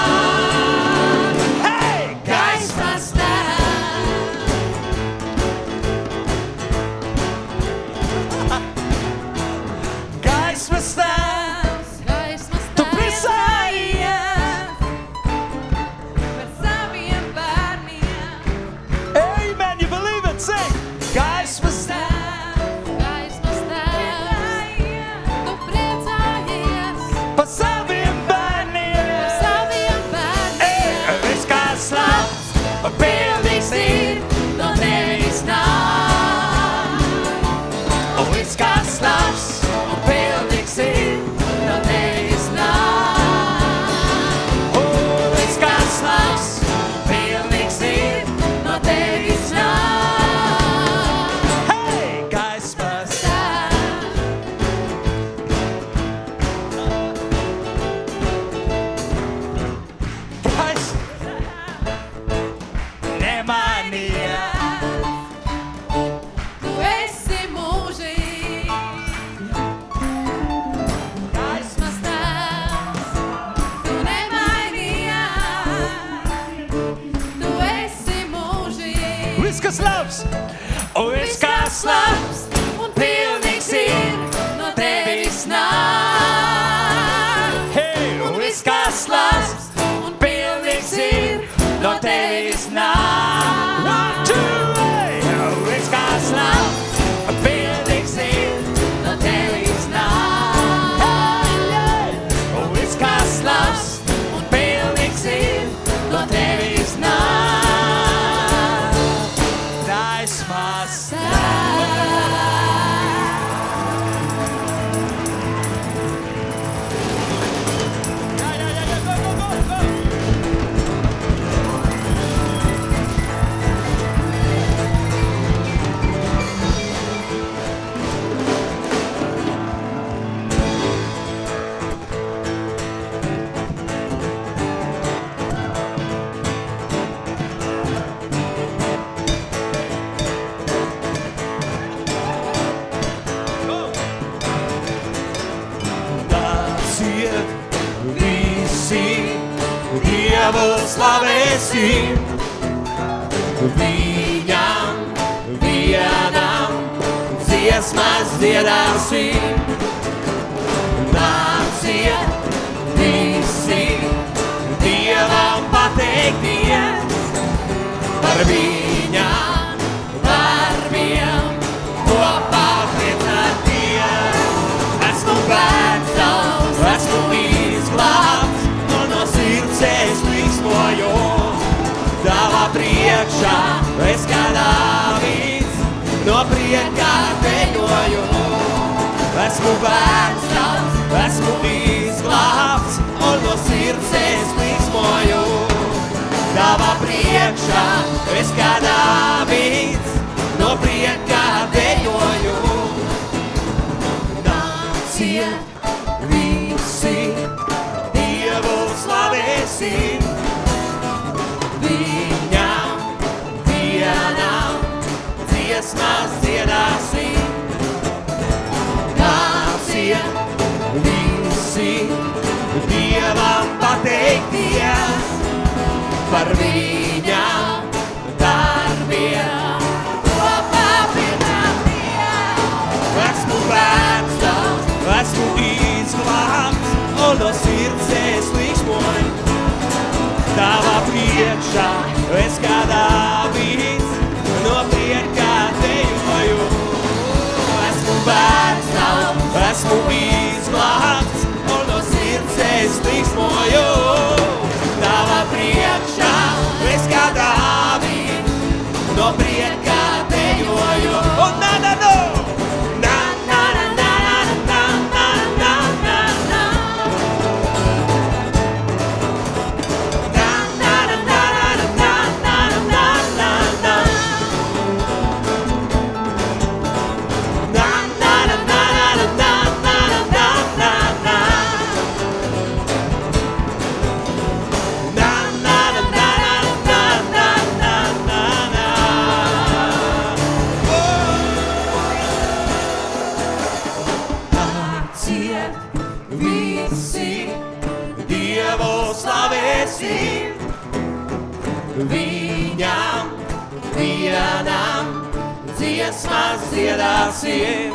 Dziesmas dziedāsim.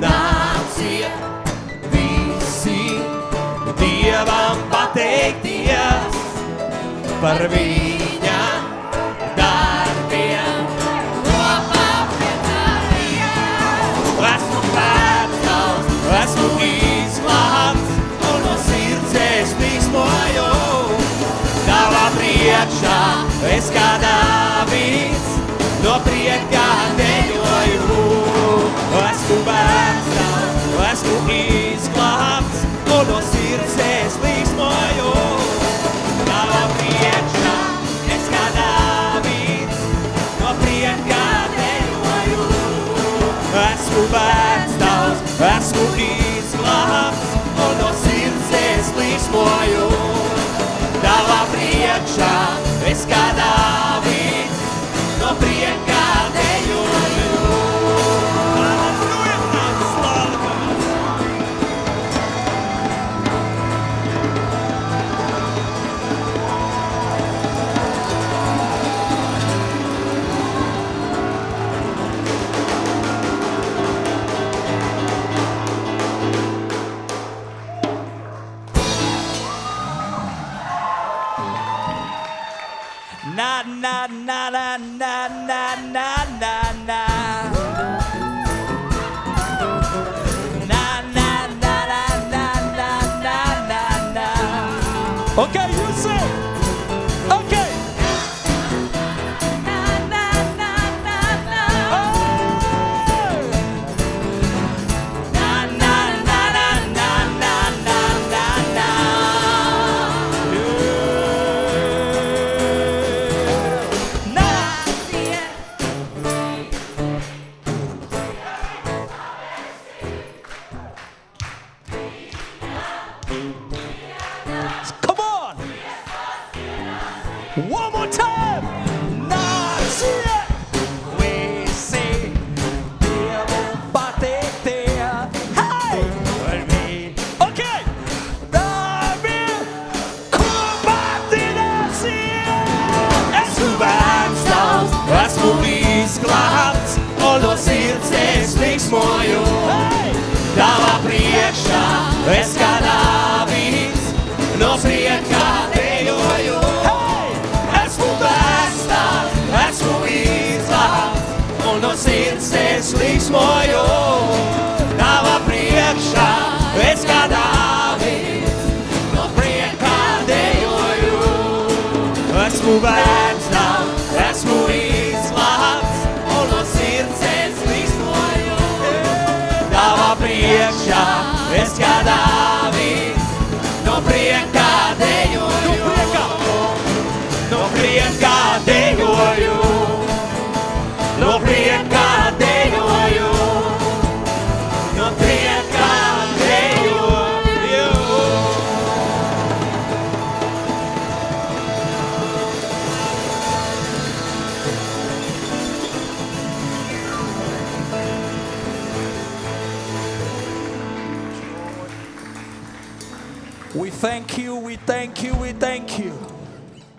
Nācie visi Dievam pateikties par viņa darbiem. Kopā Esmu vērts, esmu izglābts, un no sirds es līksmoju. Tavā priekšā es kā Dāvids, no priekā izglābts, no sirds es līksmoju. Tavā priekšā es kā Dāvids, no priekā dejoju. Esmu vērts tavs, esmu izglābts, no sirds es līsmoju. Tavā priekšā es kā Dāvids, no priekā Okay, priekšā es kā Dāvids, no priekā dejoju. Esmu vērts tavs, esmu izglābts, un no sirds es līksmoju. Es que a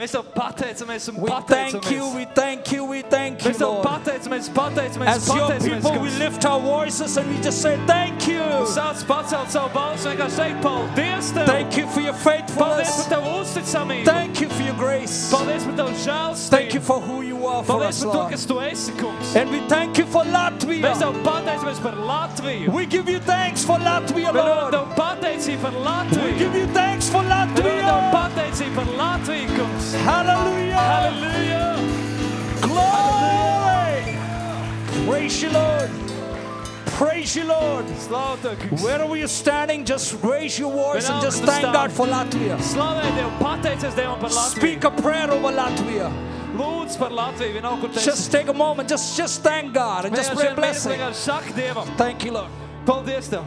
Mēs tev pateicamies un We thank you, pateicamies. we thank you, we thank you, Mēs tev Lord. pateicamies, pateicamies, As your pateicamies. people, we lift our voices and we just say thank you. Sāc pacelt savu balsi, vienkārši teikt paldies Tev. Thank you for your Paldies faithfulness. par Tavu uzticamību. Thank you for your grace. Paldies par Tavu žēlstību. Thank you for who you are for Paldies us, par to, kas Tu esi, kungs. And we thank you for Mēs Latvia. Tev pateicamies par Latviju. We give you thanks for Latvia, Mēs. Tev pateicību par We Latviju. give you thanks for Mēs Latvia. Latviju, kungs. Hallelujah. Glory. Praise you, Lord. Praise you, Lord. Slavu Tev, kungs. Wherever you're standing, just raise your voice and just thank. God for Latvia. Slavē Dievu, pateicies Dievam par Speak a prayer over Latvia. Lūdzu par Latviju, vienalga, kur tu esi. Just take a moment, just just thank God and just pray a blessing. vienkārši saka Dievam. Thank you, Lord. Paldies Tev!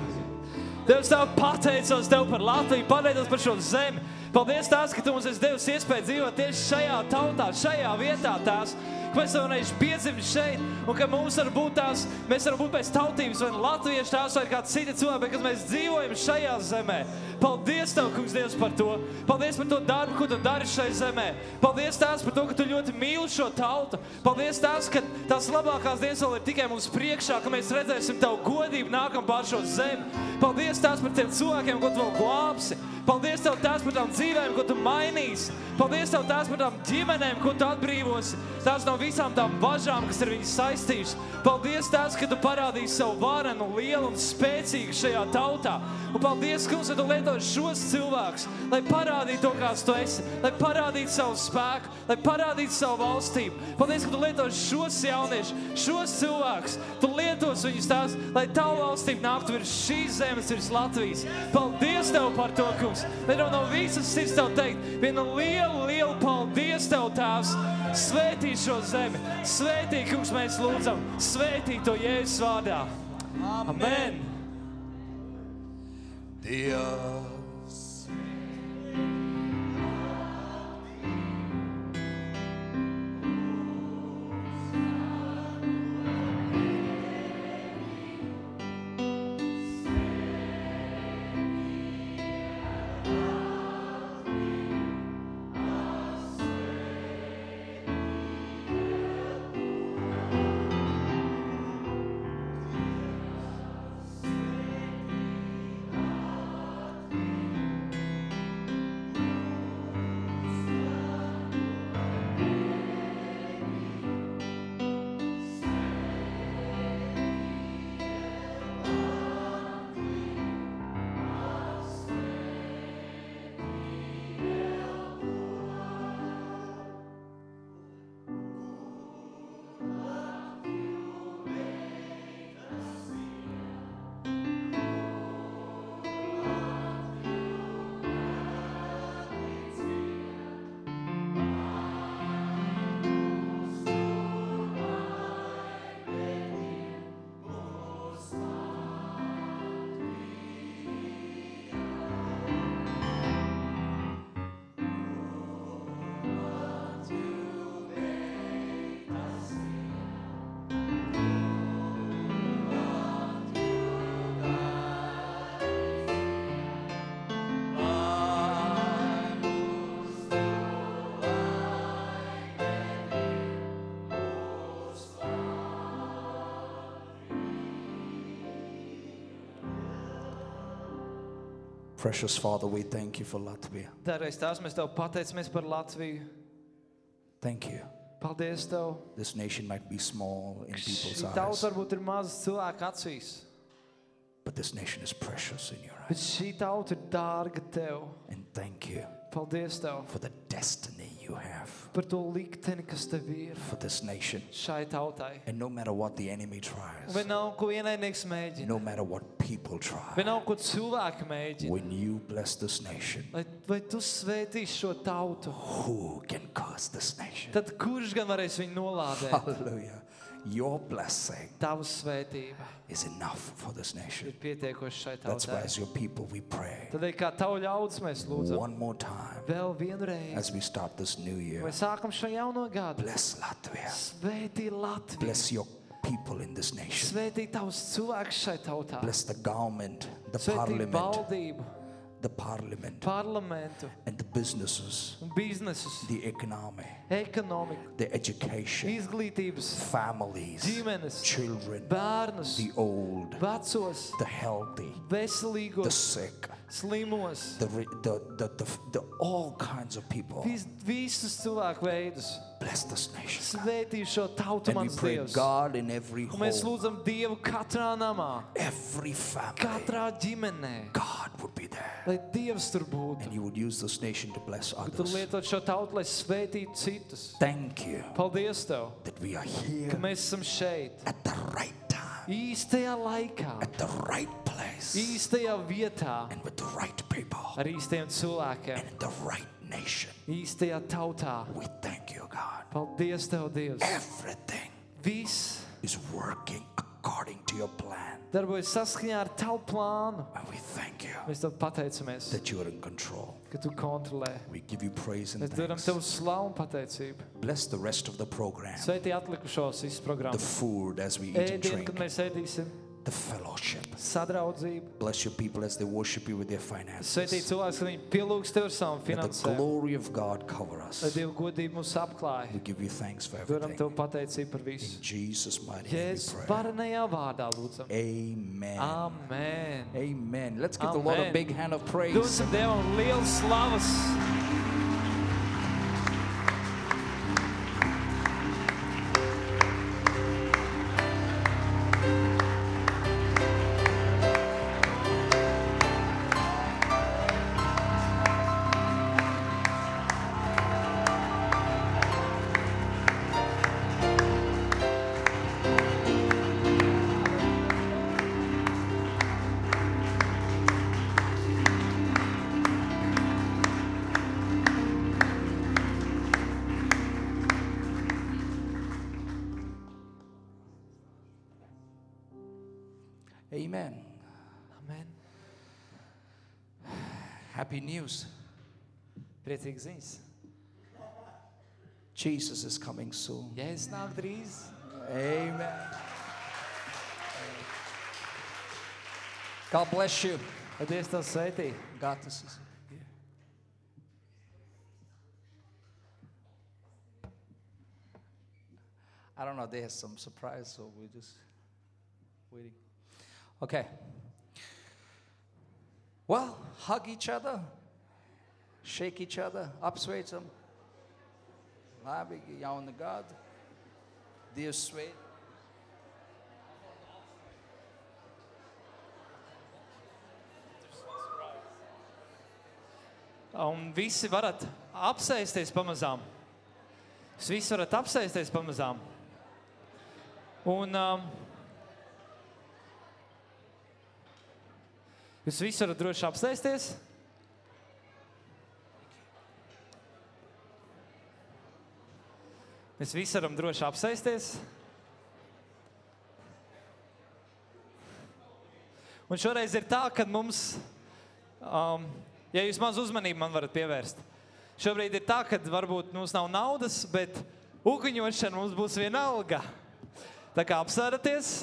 Dievs, Tev pateicos Tev par Latviju, pateicos par šo zemi. Paldies, Tās, ka Tu mums esi devis iespēju dzīvot tieši šajā tautā, šajā vietā, Tās. ka mēs varam varējuši piedzimt šeit, un ka mums var būt tās, mēs varam būt pēc tautības, vai nu latvieši tās, vai kāds citi cilvēki, bet kad mēs dzīvojam šajā zemē. Paldies Tev, kungs, Dievs, par to. Paldies par to darbu, ko Tu dari šai zemē. Paldies Tās par to, ka Tu ļoti mīli šo tautu. Paldies Tās, ka tās labākās dienas vēl ir tikai mums priekšā, ka mēs redzēsim Tavu godību nākam pār šo zemi. Paldies Tās par tiem cilvēkiem, ko Tu vēl glābsi. Paldies Tev tās par tām dzīvēm, ko Tu mainīsi. Paldies Tev tās par tām ģimenēm, ko Tu atbrīvosi. Tās no visām tām bažām, kas ir viņas saistījušas. Paldies tās, ka Tu parādīsi savu varenu, lielu un spēcīgu šajā tautā. Un paldies, kungs, ka Tu lieto šos cilvēkus, lai parādītu to, kāds Tu esi, lai parādītu savu spēku, lai parādītu savu valstību. Paldies, ka Tu lieto šos jauniešus, šos cilvēkus. Tu lietos viņus tās, lai Tavu valstību nāktu virs šīs zemes, virs Latvijas. Paldies Tev par to, kungs. Lai tev no visas sirds Tev teikt, vienu lielu, lielu paldies Tev, Tēvs. Svētī šo zemi, svētī, kungs, mēs lūdzam, svētī to Jēzus vārdā. Amen. Dios. Precious Father, we thank you for Latvia. Dārgais Tēvs, mēs Tev pateicamies par Latviju. Thank you. Paldies Tev. This nation might be small in people's Šī tauta eyes, varbūt ir maza cilvēka acīs, but this nation is precious in your bet eyes. šī tauta ir dārga Tev. And thank you Paldies Tev for the destiny you have par to likteni, kas Tev ir for this nation. šai tautai. And no matter what the enemy tries, Vienalga, ko ienaidnieks mēģina, no matter what people try, vienalga, ko cilvēki mēģina, when you bless this nation, lai, vai Tu svētīsi šo tautu, who can curse this nation? tad kurš gan varēs viņu nolādēt? Hallelujah. Your blessing Tava svētība is enough for this ir nation. pietiekoša šai That's why, tautai. as your people, we pray Tad, kā tavu ļaudis, mēs lūdzam one more time vēl vienu reizi. as we start this new year. Mēs sākam šo jauno gadu. Bless Latvia. Svētī Latviju. Bless your people in this nation. Svētī tavus cilvēkus šai tautā. Bless the government, the Svētī parliament, valdību, the parliament, parlamentu. and the businesses, biznesus, the economy, ekonomiku, the education, izglītības, families, ģimenes, children, bērnus, the old, vecos, the healthy, the veselīgos, sick, slimos, the, ri- the, the, the, the all kinds of people. vis, visus cilvēku veidus. Bless this nation. Svētī šo tautu, And we mans pray Dievs. God in every Un mēs home, lūdzam Dievu katrā namā, every family. katrā ģimenē, God would be there. lai Dievs tur būtu. And you would use this nation to bless Ka tu others. lietot šo tautu, lai svētītu citus. Thank you Paldies Tev, that we are ka here mēs esam šeit, at the right time, īstajā laikā, at the right place, īstajā vietā, and with the right people, ar īstajiem cilvēkiem, and in the right nation. īstajā tautā. We thank you, God. Paldies Tev, Dievs! Everything Viss is working according according to your plan. darbojas saskaņā ar tavu plānu. And we thank you Mēs tev pateicamies, that you are in control. ka tu kontrolē. We give you praise and Mēs dodam tev slavu un pateicību. Bless the rest of the program, Sveitī atlikušos visas the food as we eat and Ēdienu, kad drink, mēs ēdīsim, the fellowship. sadraudzību. Bless your people as they worship you with their finances. cilvēks, ka viņi pielūgs tev ar savām Let the glory of God cover Lai us. Dieva godība mūs apklāja. We give you thanks for everything. tev pateicību par visu. In Jesus' mighty name Jēzus we pray. varenajā vārdā lūdzam. Amen. Amen. Amen. Let's give the Lord a big hand of praise. Dosim Dievam liels slavas. Ziņas. Jesus is coming soon. Yes, now drīz. Amen. God bless you. Dievs tev sveitī. God, is here. I don't know. There's some surprise, so we're just waiting. Okay. Well, hug each other, shake each other, apsveicam. Labi, jauna gada. Dievs sveit. Un visi varat apsēsties pamazām. Jūs visi varat apsēsties pamazām. Un um, jūs visi varat droši apsēsties. Mēs visi varam droši apsēsties. Un šoreiz ir tā, ka mums, um, ja jūs maz uzmanību man varat pievērst, šobrīd ir tā, ka varbūt mums nav naudas, bet uguņošana mums būs vienalga. Tā kā apsēraties.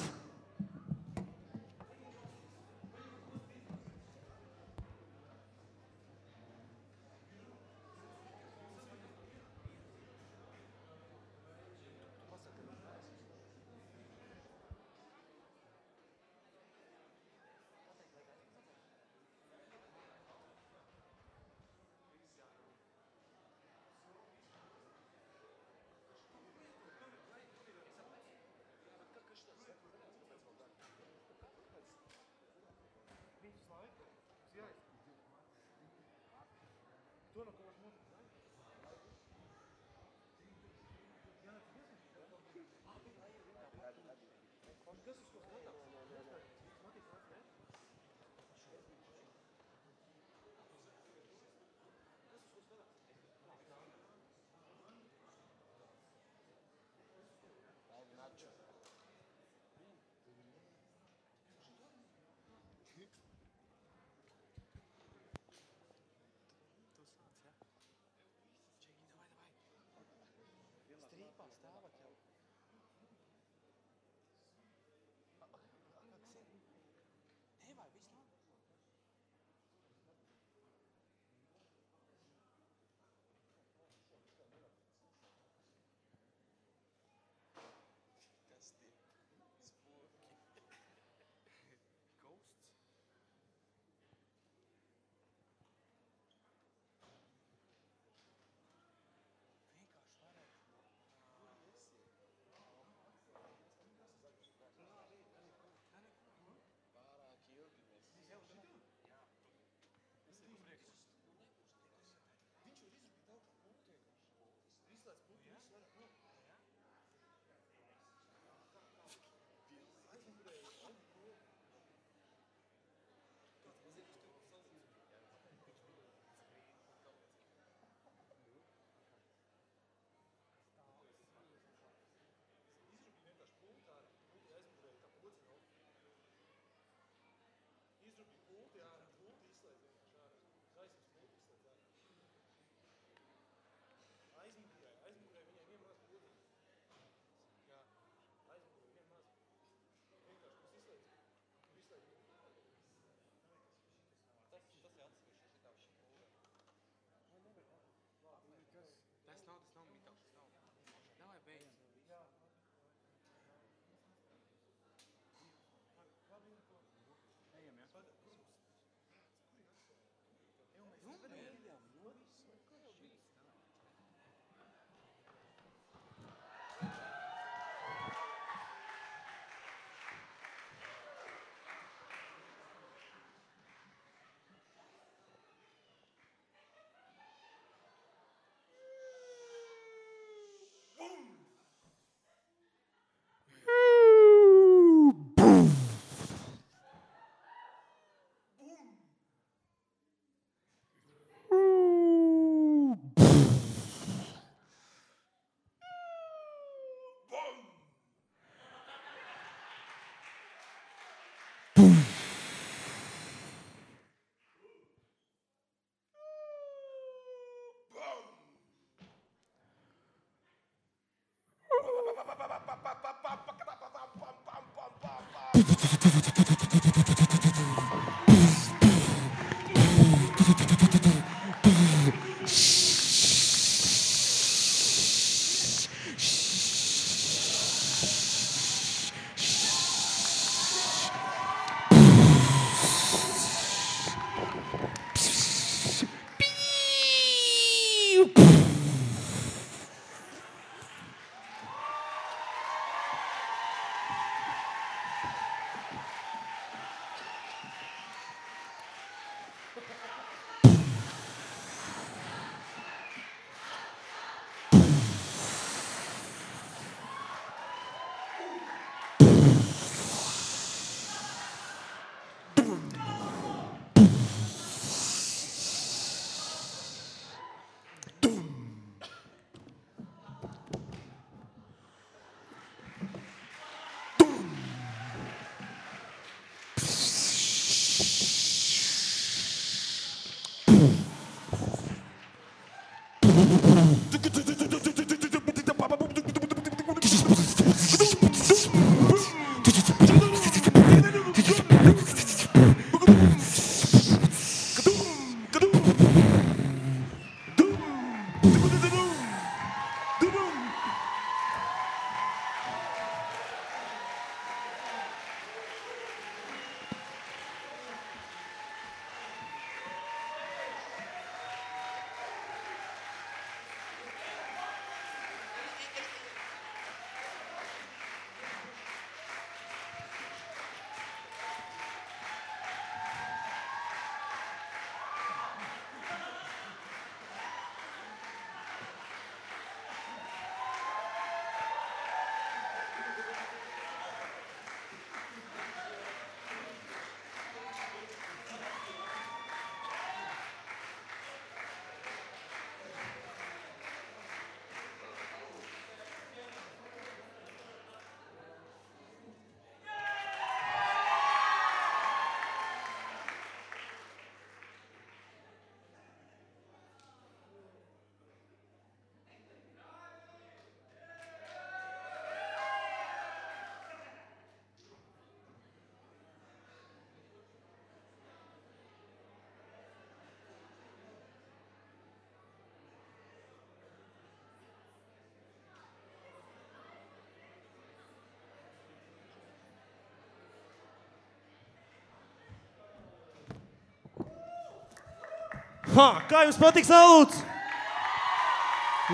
Ha, kā jums patīk salūts?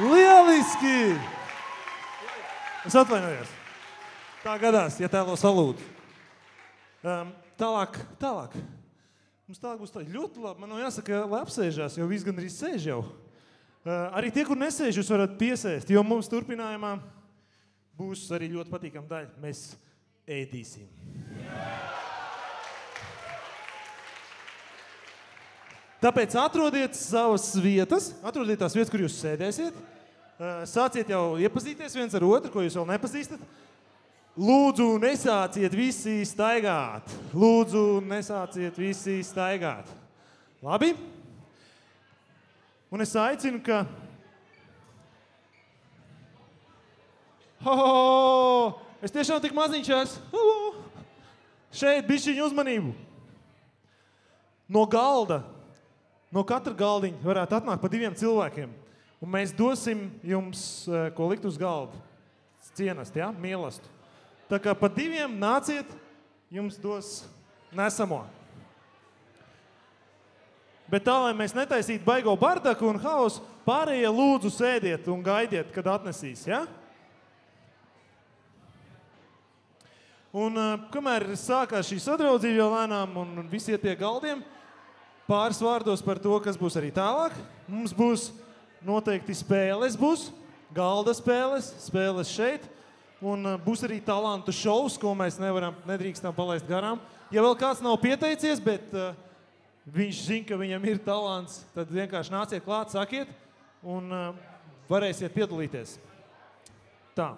Lieliski! Es atvainojos. Tā gadās, ja tēlo salūtu. Um, tālāk, tālāk. Mums tālāk būs tā ļoti labi. Man nav jāsaka, lai apsēžās, jo viss gandrīz sēž jau. Uh, arī tie, kur nesēž, jūs varat piesēst, jo mums turpinājumā būs arī ļoti patīkama daļa. Mēs ēdīsim. Tāpēc atrodiet savas vietas, atrodiet tās vietas, kur jūs sēdēsiet. Uh, Sāciet jau iepazīties viens ar otru, ko jūs vēl nepazīstat. Lūdzu, nesāciet visi staigāt. Lūdzu, nesāciet visi staigāt. Labi? Un es aicinu, ka. Ho, ho, ho! Es tiešām tik maziņš esmu. Šeit bija šī uzmanību. No galda, no katra galdiņa varētu atnākt pa diviem cilvēkiem. Un mēs dosim jums, eh, ko likt uz galda. Cienast, ja? mīlestību. Tā kā pa diviem nāciet, jums dos nesamo. Bet tā, lai mēs netaisītu baigo bardaku un hausu, pārējie lūdzu sēdiet un gaidiet, kad atnesīs. Ja? Un uh, kamēr sākās šī sadraudzība jau lēnām un visi iet pie galdiem, pāris vārdos par to, kas būs arī tālāk. Mums būs noteikti spēles, būs galda spēles, spēles šeit. Un uh, būs arī talantu šovs, ko mēs nevaram, nedrīkstam palaist garām. Ja vēl kāds nav pieteicies, bet uh, viņš zina, ka viņam ir talants, tad vienkārši nāciet klāt, sakiet, un uh, varēsiet piedalīties. Tā.